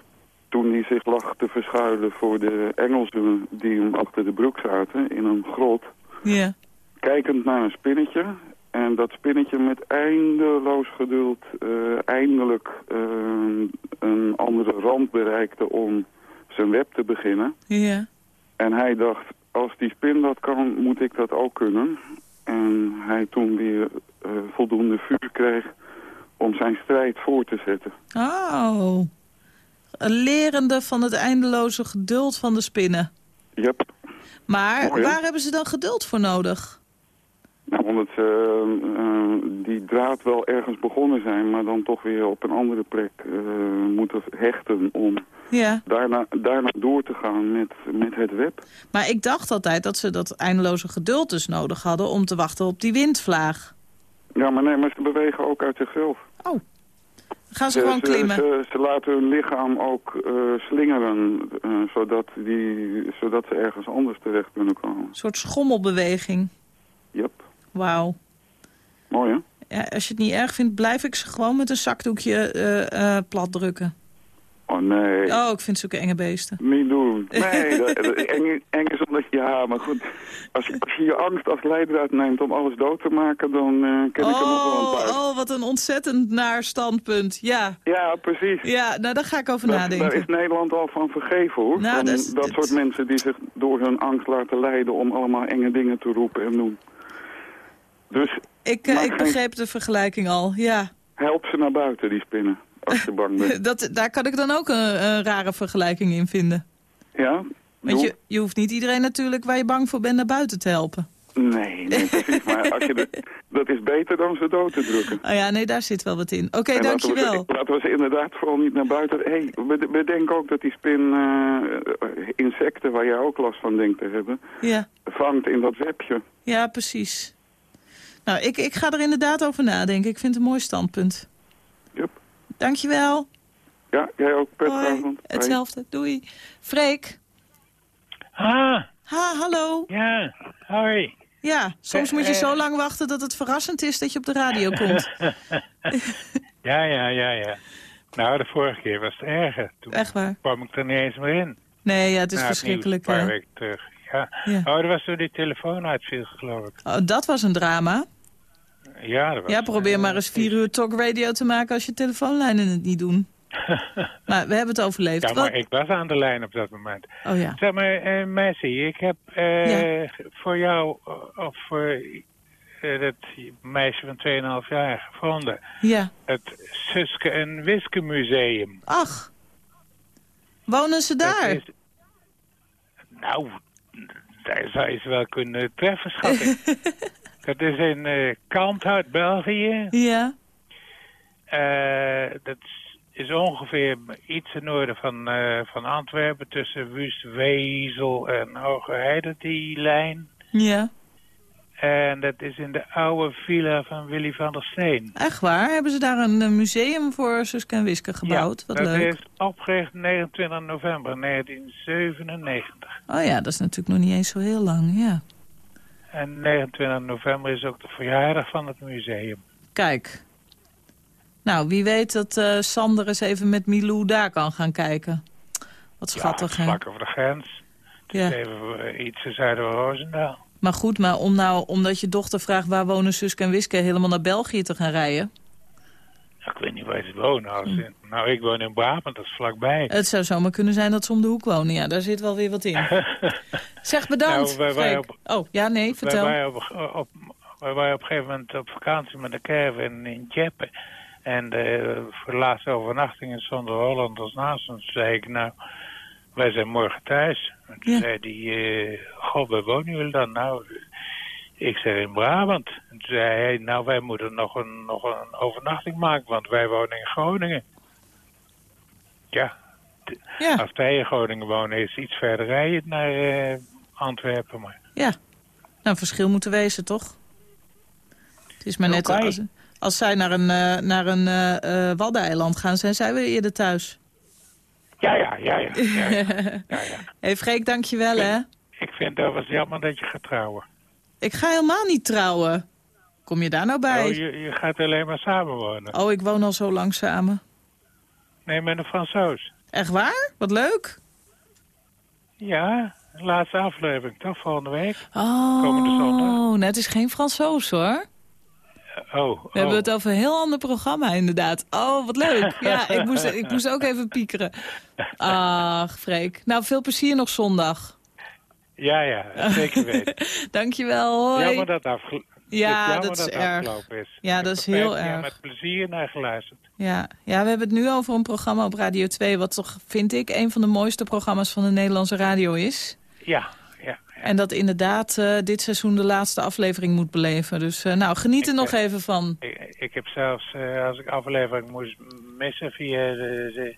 Toen hij zich lag te verschuilen voor de Engelsen die hem achter de broek zaten in een grot. Ja. Kijkend naar een spinnetje. En dat spinnetje met eindeloos geduld eh, eindelijk eh, een andere rand bereikte om zijn web te beginnen. Ja. En hij dacht, als die spin dat kan, moet ik dat ook kunnen. En hij toen weer eh, voldoende vuur kreeg om zijn strijd voor te zetten. Oh. Een lerende van het eindeloze geduld van de spinnen. Yep. Maar Mooi, waar hebben ze dan geduld voor nodig? Nou, omdat ze eh, die draad wel ergens begonnen zijn, maar dan toch weer op een andere plek eh, moeten hechten om Ja. daarna, daarna door te gaan met, met het web. Maar ik dacht altijd dat ze dat eindeloze geduld dus nodig hadden... om te wachten op die windvlaag. Ja, maar nee, maar ze bewegen ook uit zichzelf. Gaan ze gewoon klimmen? Ze, ze laten hun lichaam ook eh, slingeren, eh, zodat, die, zodat ze ergens anders terecht kunnen komen. Een soort schommelbeweging. Yep. Wauw. Mooi, hè? Ja, als je het niet erg vindt, blijf ik ze gewoon met een zakdoekje eh, plat drukken. Oh, nee. Oh, ik vind zulke enge beesten. Niet doen. Nee, dat, dat- eng, eng is omdat... Ja, maar goed. Als je, als je je angst als leider uitneemt om alles dood te maken... dan eh, ken ik er nog wel een Oh, paar. oh, wat een ontzettend naar standpunt. Ja, Ja, precies. ja nou daar ga ik over nadenken. daar is Nederland al van vergeven, hoor. Nou, dat soort mensen die zich door hun angst laten leiden... om allemaal enge dingen te roepen en doen. Dus Ik, eh, ik geen- begreep de vergelijking al, ja. help ze naar buiten, die spinnen. Als je bang bent. Dat, daar kan ik dan ook een, een rare vergelijking in vinden. Ja? Want je, je hoeft niet iedereen natuurlijk waar je bang voor bent naar buiten te helpen. Nee, nee, precies. Maar als je de, dat is beter dan ze dood te drukken. Oh ja, nee, daar zit wel wat in. Oké, laten we dankjewel. Laten we ze inderdaad vooral niet naar buiten... Hey, we, we denken ook dat die spin eh, insecten, waar jij ook last van denkt te hebben... Ja, vangt in dat webje. ja precies. Nou, ik, ik ga er inderdaad over nadenken. Ik vind het een mooi standpunt. Yep. Dankjewel. Ja, jij ook, Hoi, hetzelfde. Doei. Freek. Ah, Ha, hallo. ja, hoi. Ja, soms Eh, moet je eh. zo lang wachten dat het verrassend is dat je op de radio komt. ja, ja, ja, ja. Nou, de vorige keer was het erger. Toen Echt waar. kwam ik er niet eens meer in. Nee, ja, het is Na verschrikkelijk. Een paar weken terug. Ja. Ja. Oh, dat was toen die telefoon uitviel, geloof ik. Oh, dat was een drama. Ja, dat was... Ja, probeer maar eens vier uur talkradio te maken als je telefoonlijnen het niet doen. Maar we hebben het overleefd. Ja, maar Wat- ik was aan de lijn op dat moment. Oh ja. Zeg maar, eh Messi, ik heb eh, voor jou, eh, of voor dat meisje van 2,5 jaar gevonden, Ja. het Suske en Wiske Museum. Ach. Wonen ze daar? is- nou, daar zou je ze wel kunnen treffen, schat ik. dat is in eh Kanthout, België. Ja. Eh, dat is ongeveer iets ten noorden van, eh, van Antwerpen, tussen Wustwezel en Hogerheide, die lijn. Ja. En dat is in de oude villa van Willy van der Steen. Echt waar? Hebben ze daar een museum voor Suske en Wiske gebouwd? Wat dat leuk. is opgericht 29 november 1997. Oh ja, dat is natuurlijk nog niet eens zo heel lang, ja. En 29 november is ook de verjaardag van het museum. Kijk. Nou, wie weet dat eh, Sander eens even met Milou daar kan gaan kijken. Wat schattig, ja, vlak over de grens. Het Ja. even eh, iets te zuiden van Roosendaal. Maar goed, maar om nou, omdat je dochter vraagt waar wonen Suske en Wiske... helemaal naar België te gaan rijden... Ik weet niet waar ze wonen. Als Hm. in- nou, ik woon in Brabant, dat is vlakbij. Het zou zomaar kunnen zijn dat ze om de hoek wonen. Ja, daar zit wel weer wat in. Zeg bedankt, Nou, wij- wij op- Oh, ja, nee, Wij vertel. waren op, op, wij waren op een gegeven moment op vakantie met de caravan in Tjeppen. En de, voor de laatste overnachting in zonder Hollanders naast ons zei ik, nou, wij zijn morgen thuis. En toen Ja. zei die, eh god, waar wonen jullie dan? Nou, ik zeg in Brabant. En toen zei hij, nou, wij moeten nog een, nog een overnachting maken, want wij wonen in Groningen. Ja, Ja. als wij in Groningen wonen, is iets verder rijden naar eh, Antwerpen. Maar Ja, nou, verschil moeten wezen, toch? Het is maar net als, als zij naar een, eh, naar een eh, Waddeneiland gaan, zijn zij weer eerder thuis. Ja, ja, ja, ja. ja, ja. ja. Hé, Freek, dankjewel, hè. Ik vind dat was jammer dat je gaat trouwen. Ik ga helemaal niet trouwen. Kom je daar nou bij? Oh, je, je gaat alleen maar samenwonen. Oh, ik woon al zo lang samen. Nee, met een Fransoos. Echt waar? Wat leuk. Ja, laatste aflevering, toch? Volgende week? Oh, Komende zondag. nee, het is geen Fransoos, hoor. Oh, We hebben het over een heel ander programma, inderdaad. Oh, wat leuk. Ja, ik moest, ik moest ook even piekeren. Ach, Freek. Nou, veel plezier nog zondag. Ja, ja, zeker weten. Dankjewel, hoi. Jammer dat, afge Ja, dat is erg. is. Ja, Ik dat is heel erg. met plezier naar geluisterd. Ja. ja, we hebben het nu over een programma op Radio 2... wat toch, vind ik, een van de mooiste programma's van de Nederlandse radio is. Ja, ja. En dat inderdaad eh, dit seizoen de laatste aflevering moet beleven. Dus eh, nou, geniet er nog even van. Ik, ik heb zelfs, eh, als ik aflevering moest missen via de, de,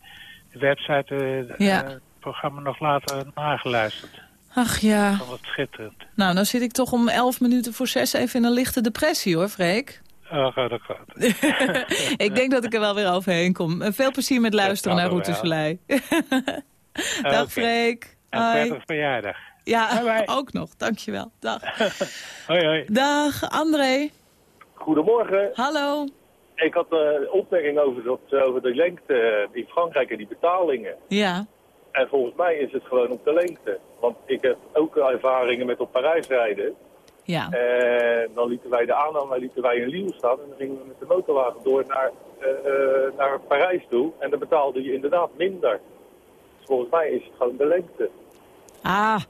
de website, eh, Ja. eh, het programma nog later nageluisterd. Ach ja. Het schitterend. Nou, dan zit ik toch om 11 minuten voor 6 even in een lichte depressie, hoor, Freek. Oh, god, oh, god. ik denk dat ik er wel weer overheen kom. Veel plezier met luisteren Dat naar Route. Soleil. Dag. Freek. En Hoi. prettige verjaardag. Ja, ook nog. Dankjewel. Dag. hoi, hoi. Dag, André. Goedemorgen. Hallo. Ik had een opmerking over, dat, over de lengte eh, in Frankrijk en die betalingen. Ja. En volgens mij is het gewoon op de lengte. Want ik heb ook ervaringen met op Parijs rijden. Ja. En dan lieten wij de aanname, lieten wij in Lille staan. En dan gingen we met de motorwagen door naar, eh, eh, naar Parijs toe. En dan betaalde je inderdaad minder. Dus volgens mij is het gewoon de lengte. Ah.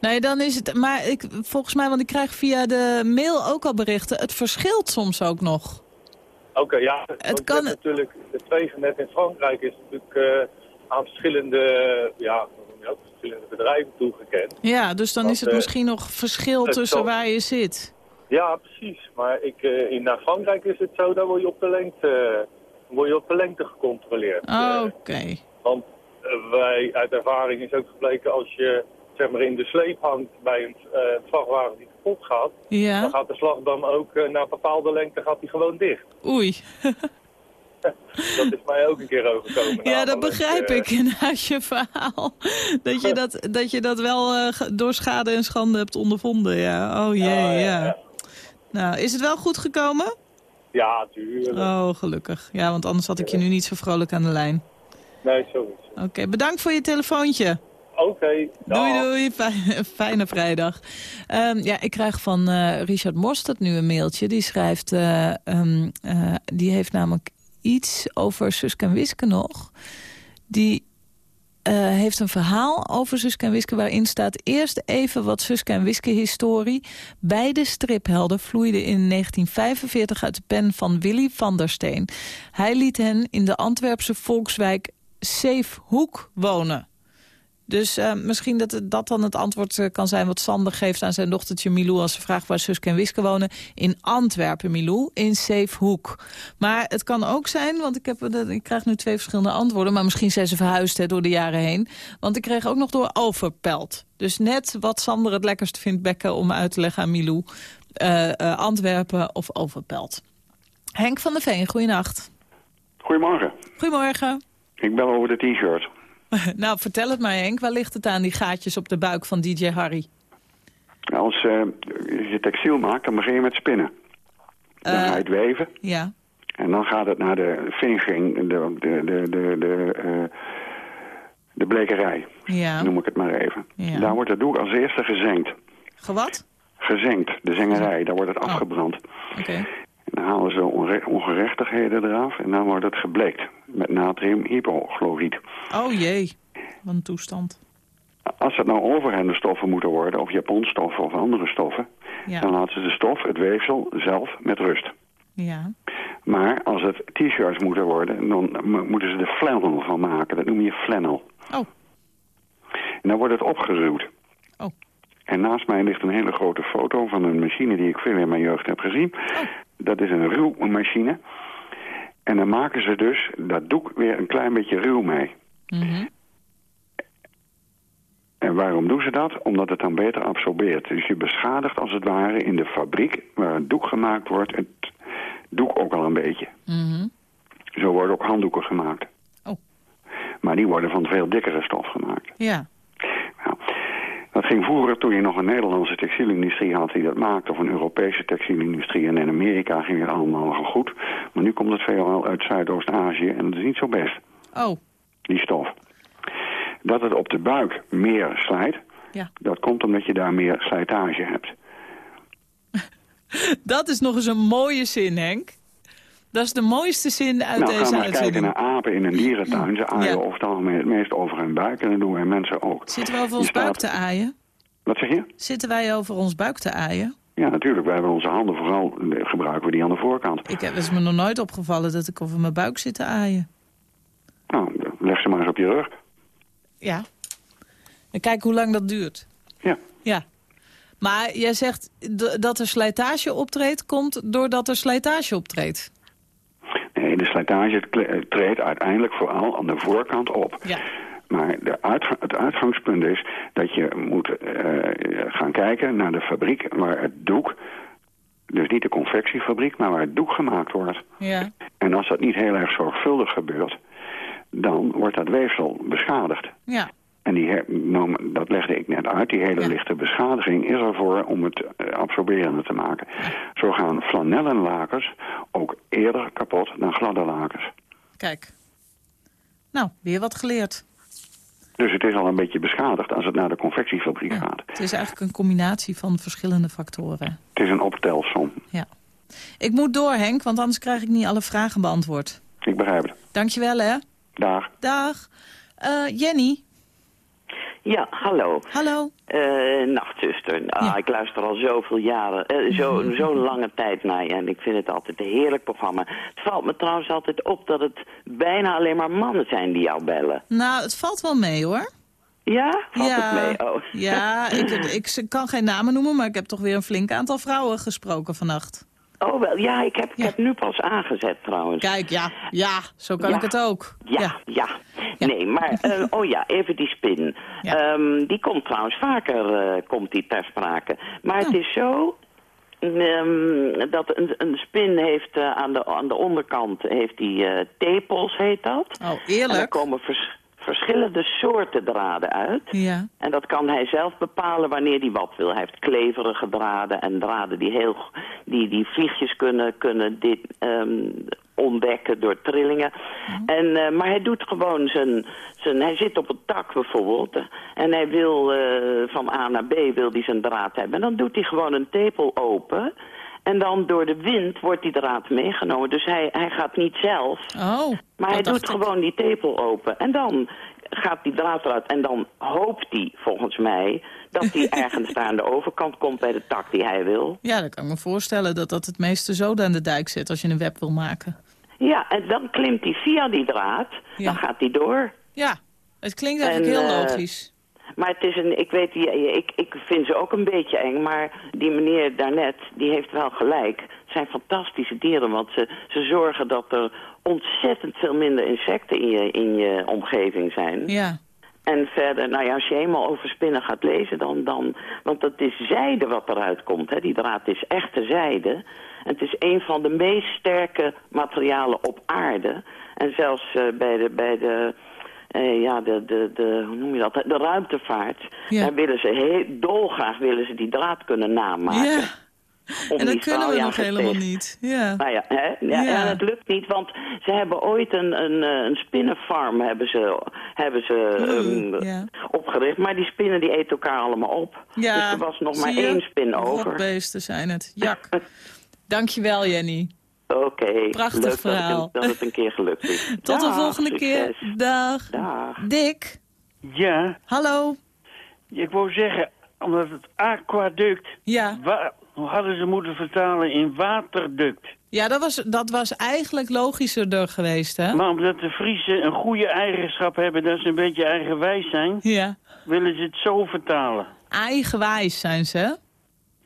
Nee, dan is het... Maar ik, volgens mij, want ik krijg via de mail ook al berichten... het verschilt soms ook nog. Oké, ja. Het kan... natuurlijk, het wegennet in Frankrijk is natuurlijk eh, aan verschillende, ja, verschillende bedrijven toegekend. Ja, dus dan Want, is het eh, misschien nog verschil tussen waar je zit. Ja, precies. Maar ik, eh, in naar Frankrijk is het zo, dan word je op de lengte, word je op de lengte gecontroleerd. Oh, Oké. Want wij, uit ervaring is ook gebleken, als je zeg maar in de sleep hangt bij een eh, vrachtwagen die kapot gaat, Ja. dan gaat de slagdam ook eh, na een bepaalde lengte gaat die gewoon dicht. Oei. Dat is mij ook een keer overkomen. Ja, dat namelijk, begrijp eh, ik in uit je verhaal. Dat je dat, dat, je dat wel eh, door schade en schande hebt ondervonden, ja. Oh jee, ja. Nou, is het wel goed gekomen? Ja, tuurlijk. Oh, gelukkig. Ja, want anders had ik je nu niet zo vrolijk aan de lijn. Nee, zoiets. Oké, bedankt voor je telefoontje. Oké, Doei, doei. Fijne, fijne vrijdag. Ehm, ja, ik krijg van eh, Richard Mostert nu een mailtje. Die schrijft, eh, ehm, eh, die heeft namelijk iets over Suske en Wiske nog. Die heeft een verhaal over Suske en Wiske waarin staat... eerst even wat Suske en Wiske historie. Beide striphelden vloeiden in 1945 uit de pen van Willy van der Steen. Hij liet hen in de Antwerpse volkswijk Zeefhoek wonen. Dus eh, misschien dat dat dan het antwoord eh, kan zijn wat Sander geeft aan zijn dochtertje Milou... als ze vraagt waar Suske en Wiske wonen. In Antwerpen, Milou, in Zeefhoek. Maar het kan ook zijn, want ik, heb, ik krijg nu twee verschillende antwoorden... maar misschien zijn ze verhuisd hè, door de jaren heen. Want ik kreeg ook nog door Overpelt. Dus net wat Sander het lekkerst vindt bekken om uit te leggen aan Milou. Eh, Antwerpen of Overpelt. Henk van der Veen, goeienacht. Goedemorgen. Goedemorgen. Ik bel over de t-shirt. nou, vertel het maar Henk. Waar ligt het aan, die gaatjes op de buik van DJ Harry? Als eh, je textiel maakt, dan begin je met spinnen. Dan ga je het weven. Ja. En dan gaat het naar de finishing, de, de, de, de, de, eh, de blekerij. Ja. Noem ik het maar even. Ja. Daar wordt het doek als eerste gezengd. Gewat? Gezengd, de zengerij. Daar wordt het afgebrand. Oké. En dan halen ze ongerechtigheden eraf. En dan wordt het gebleekt met natriumhypochloriet. Oh jee. Wat een toestand. Als het nou overhemde stoffen moeten worden, of japonstoffen of andere stoffen... Ja. dan laten ze de stof, het weefsel, zelf met rust. Ja. Maar als het t-shirts moeten worden, dan mo- moeten ze er flannel van maken. Dat noem je flannel. Oh. En dan wordt het opgeruwd. Oh. En naast mij ligt een hele grote foto van een machine die ik veel in mijn jeugd heb gezien. Oh. Dat is een ruwmachine. En dan maken ze dus dat doek weer een klein beetje ruw mee. Mhm. En waarom doen ze dat? Omdat het dan beter absorbeert. Dus je beschadigt als het ware in de fabriek waar het doek gemaakt wordt... het doek ook al een beetje. Mhm. Zo worden ook handdoeken gemaakt. Oh. Maar die worden van veel dikkere stof gemaakt. Ja. Dat ging vroeger toen je nog een Nederlandse textielindustrie had die dat maakte... of een Europese textielindustrie. En in Amerika ging het allemaal nog goed. Maar nu komt het veelal uit Zuidoost-Azië en dat is niet zo best, Oh. die stof. Dat het op de buik meer slijt, Ja. dat komt omdat je daar meer slijtage hebt. Dat is nog eens een mooie zin, Henk. Dat is de mooiste zin uit nou, deze ga maar kijken uitzending. naar apen in een dierentuin. Ze aaien Ja. over het algemeen het meest over hun buik en dat doen wij mensen ook. Zitten we over ons staat- buik te aaien? Wat zeg je? Zitten wij over ons buik te aaien? Ja, natuurlijk. Wij hebben onze handen vooral, eh, gebruiken we die aan de voorkant. Ik heb, het is me nog nooit opgevallen dat ik over mijn buik zit te aaien. Nou, leg ze maar eens op je rug. Ja. En kijk hoe lang dat duurt. Ja. Ja. Maar jij zegt dat er slijtage optreedt, komt doordat er slijtage optreedt. De slijtage eh, treedt uiteindelijk vooral aan de voorkant op. Ja. Maar de uitga- het uitgangspunt is dat je moet eh, gaan kijken naar de fabriek waar het doek... dus niet de confectiefabriek, maar waar het doek gemaakt wordt. Ja. En als dat niet heel erg zorgvuldig gebeurt... dan wordt dat weefsel beschadigd. Ja. En die dat legde ik net uit. Die hele lichte beschadiging is ervoor om het eh, absorberender te maken. Zo gaan flanellen lakens ook eerder kapot dan gladde lakens. Kijk. Nou, weer wat geleerd. Dus het is al een beetje beschadigd als het naar de confectiefabriek gaat. Het is eigenlijk een combinatie van verschillende factoren. Het is een optelsom. Ja. Ik moet door, Henk, want anders krijg ik niet alle vragen beantwoord. Ik begrijp het. Dankjewel, hè. Dag. Dag. Eh, Jenny. Ja, hallo. Hallo. Eh, nachtzuster. Ah, Ik luister al zoveel jaren, zo- zo'n lange tijd naar je en ik vind het altijd een heerlijk programma. Het valt me trouwens altijd op dat het bijna alleen maar mannen zijn die jou bellen. Nou, het valt wel mee, hoor. Ja? Valt ja. het mee? Oh. Ja, ik, ik kan geen namen noemen, maar ik heb toch weer een flink aantal vrouwen gesproken vannacht. Oh wel, ja, ik heb, ik heb nu pas aangezet trouwens. Kijk, ja, ja, zo kan Ja. ik het ook. Ja, ja. Nee, maar, eh, oh ja, even die spin. Ehm, die komt trouwens vaker, eh, komt die ter sprake. Maar het is zo, ehm, dat een, een spin heeft eh, aan, de, aan de onderkant, heeft die tepels, heet dat. Oh, En eerlijk. er komen vers- verschillende soorten draden uit. Ja. En dat kan hij zelf bepalen wanneer hij wat wil. Hij heeft kleverige draden en draden die heel die, die vliegjes kunnen, kunnen dit, ehm, ontdekken door trillingen. En, eh, maar hij doet gewoon zijn, zijn... Hij zit op een tak bijvoorbeeld. En hij wil eh, van A naar B wil hij zijn draad hebben. En dan doet hij gewoon een tepel open. En dan door de wind wordt die draad meegenomen. Dus hij, hij gaat niet zelf. Oh, Maar hij doet gewoon die tepel open. En dan gaat die draad eruit. En dan hoopt hij, volgens mij, dat hij ergens daar aan de overkant komt bij de tak die hij wil. Ja, dan kan ik me voorstellen dat dat het meeste zoden aan de dijk zit als je een web wil maken. Ja, en dan klimt hij via die draad. Dan gaat hij door. Ja, het klinkt eigenlijk En, heel eh, logisch. Maar het is een, ik weet, ik, ik vind ze ook een beetje eng, maar die meneer daarnet, die heeft wel gelijk. Het zijn fantastische dieren, want ze, ze zorgen dat er ontzettend veel minder insecten in je, in je omgeving zijn. Ja. En verder, nou ja, als je eenmaal over spinnen gaat lezen, dan, dan want het is zijde wat eruit komt. Hè. Die draad is echte zijde. En het is een van de meest sterke materialen op aarde. En zelfs eh, bij de, bij de, eh, ja, de, de, de, hoe noem je dat, de ruimtevaart, Ja. daar willen ze heel dolgraag willen ze die draad kunnen namaken. Ja. En dat kunnen we nog helemaal niet. Ja. nou ja, hè? Ja, Ja. ja, het lukt niet, want ze hebben ooit een, een, eh, een spinnenfarm hebben ze, hebben ze ehm, ja. opgericht. Maar die spinnen die eten elkaar allemaal op. Ja, dus er was nog maar één spin over. Rotbeesten zijn het. Jak. Dankjewel, Jenny. Oké, Prachtig leuk dat, verhaal. het, dat het een keer gelukt is. Tot de volgende succes. keer. Dag. Dag. Dick. Ja. Hallo. Ik wou zeggen, omdat het aquaduct... Ja. Hadden ze moeten vertalen in waterduct. Ja, dat was, dat was eigenlijk logischer geweest, hè? Maar omdat de Friesen een goede eigenschap hebben... dat ze een beetje eigenwijs zijn... Ja. willen ze het zo vertalen. Eigenwijs zijn ze?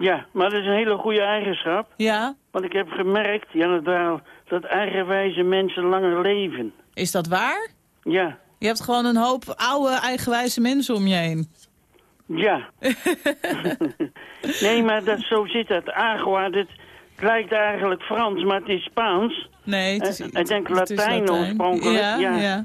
Ja, maar dat is een hele goede eigenschap. Ja. Want ik heb gemerkt, Jan het Daal, dat eigenwijze mensen langer leven. Is dat waar? Ja. Je hebt gewoon een hoop oude, eigenwijze mensen om je heen. Ja. nee, maar dat, zo zit het. Agua, dit het lijkt eigenlijk Frans, maar het is Spaans. Nee, het is, Eh, ik denk Latijn, Latijn. oorspronkelijk. Ja, Ja, ja.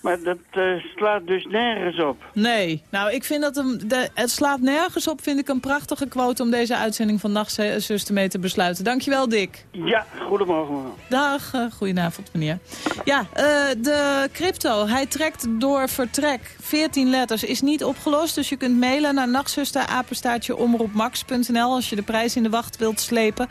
Maar dat eh, slaat dus nergens op. Nee, nou ik vind dat een, de, het slaat nergens op, vind ik een prachtige quote om deze uitzending van Nachtzuster mee te besluiten. Dankjewel Dick. Ja, goedemorgen. Dag, eh, goedenavond meneer. Ja, eh, de crypto, hij trekt door vertrek. 14 letters is niet opgelost, dus je kunt mailen naar nachtzusterapenstaartje als je de prijs in de wacht wilt slepen.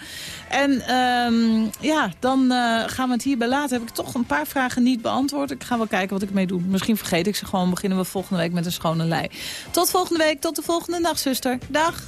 En ehm, ja, dan eh, gaan we het hierbij laten. Heb ik toch een paar vragen niet beantwoord. Ik ga wel kijken wat ik mee doe. Misschien vergeet ik ze gewoon. Beginnen we volgende week met een schone lei. Tot volgende week, tot de volgende nachtzuster. Dag.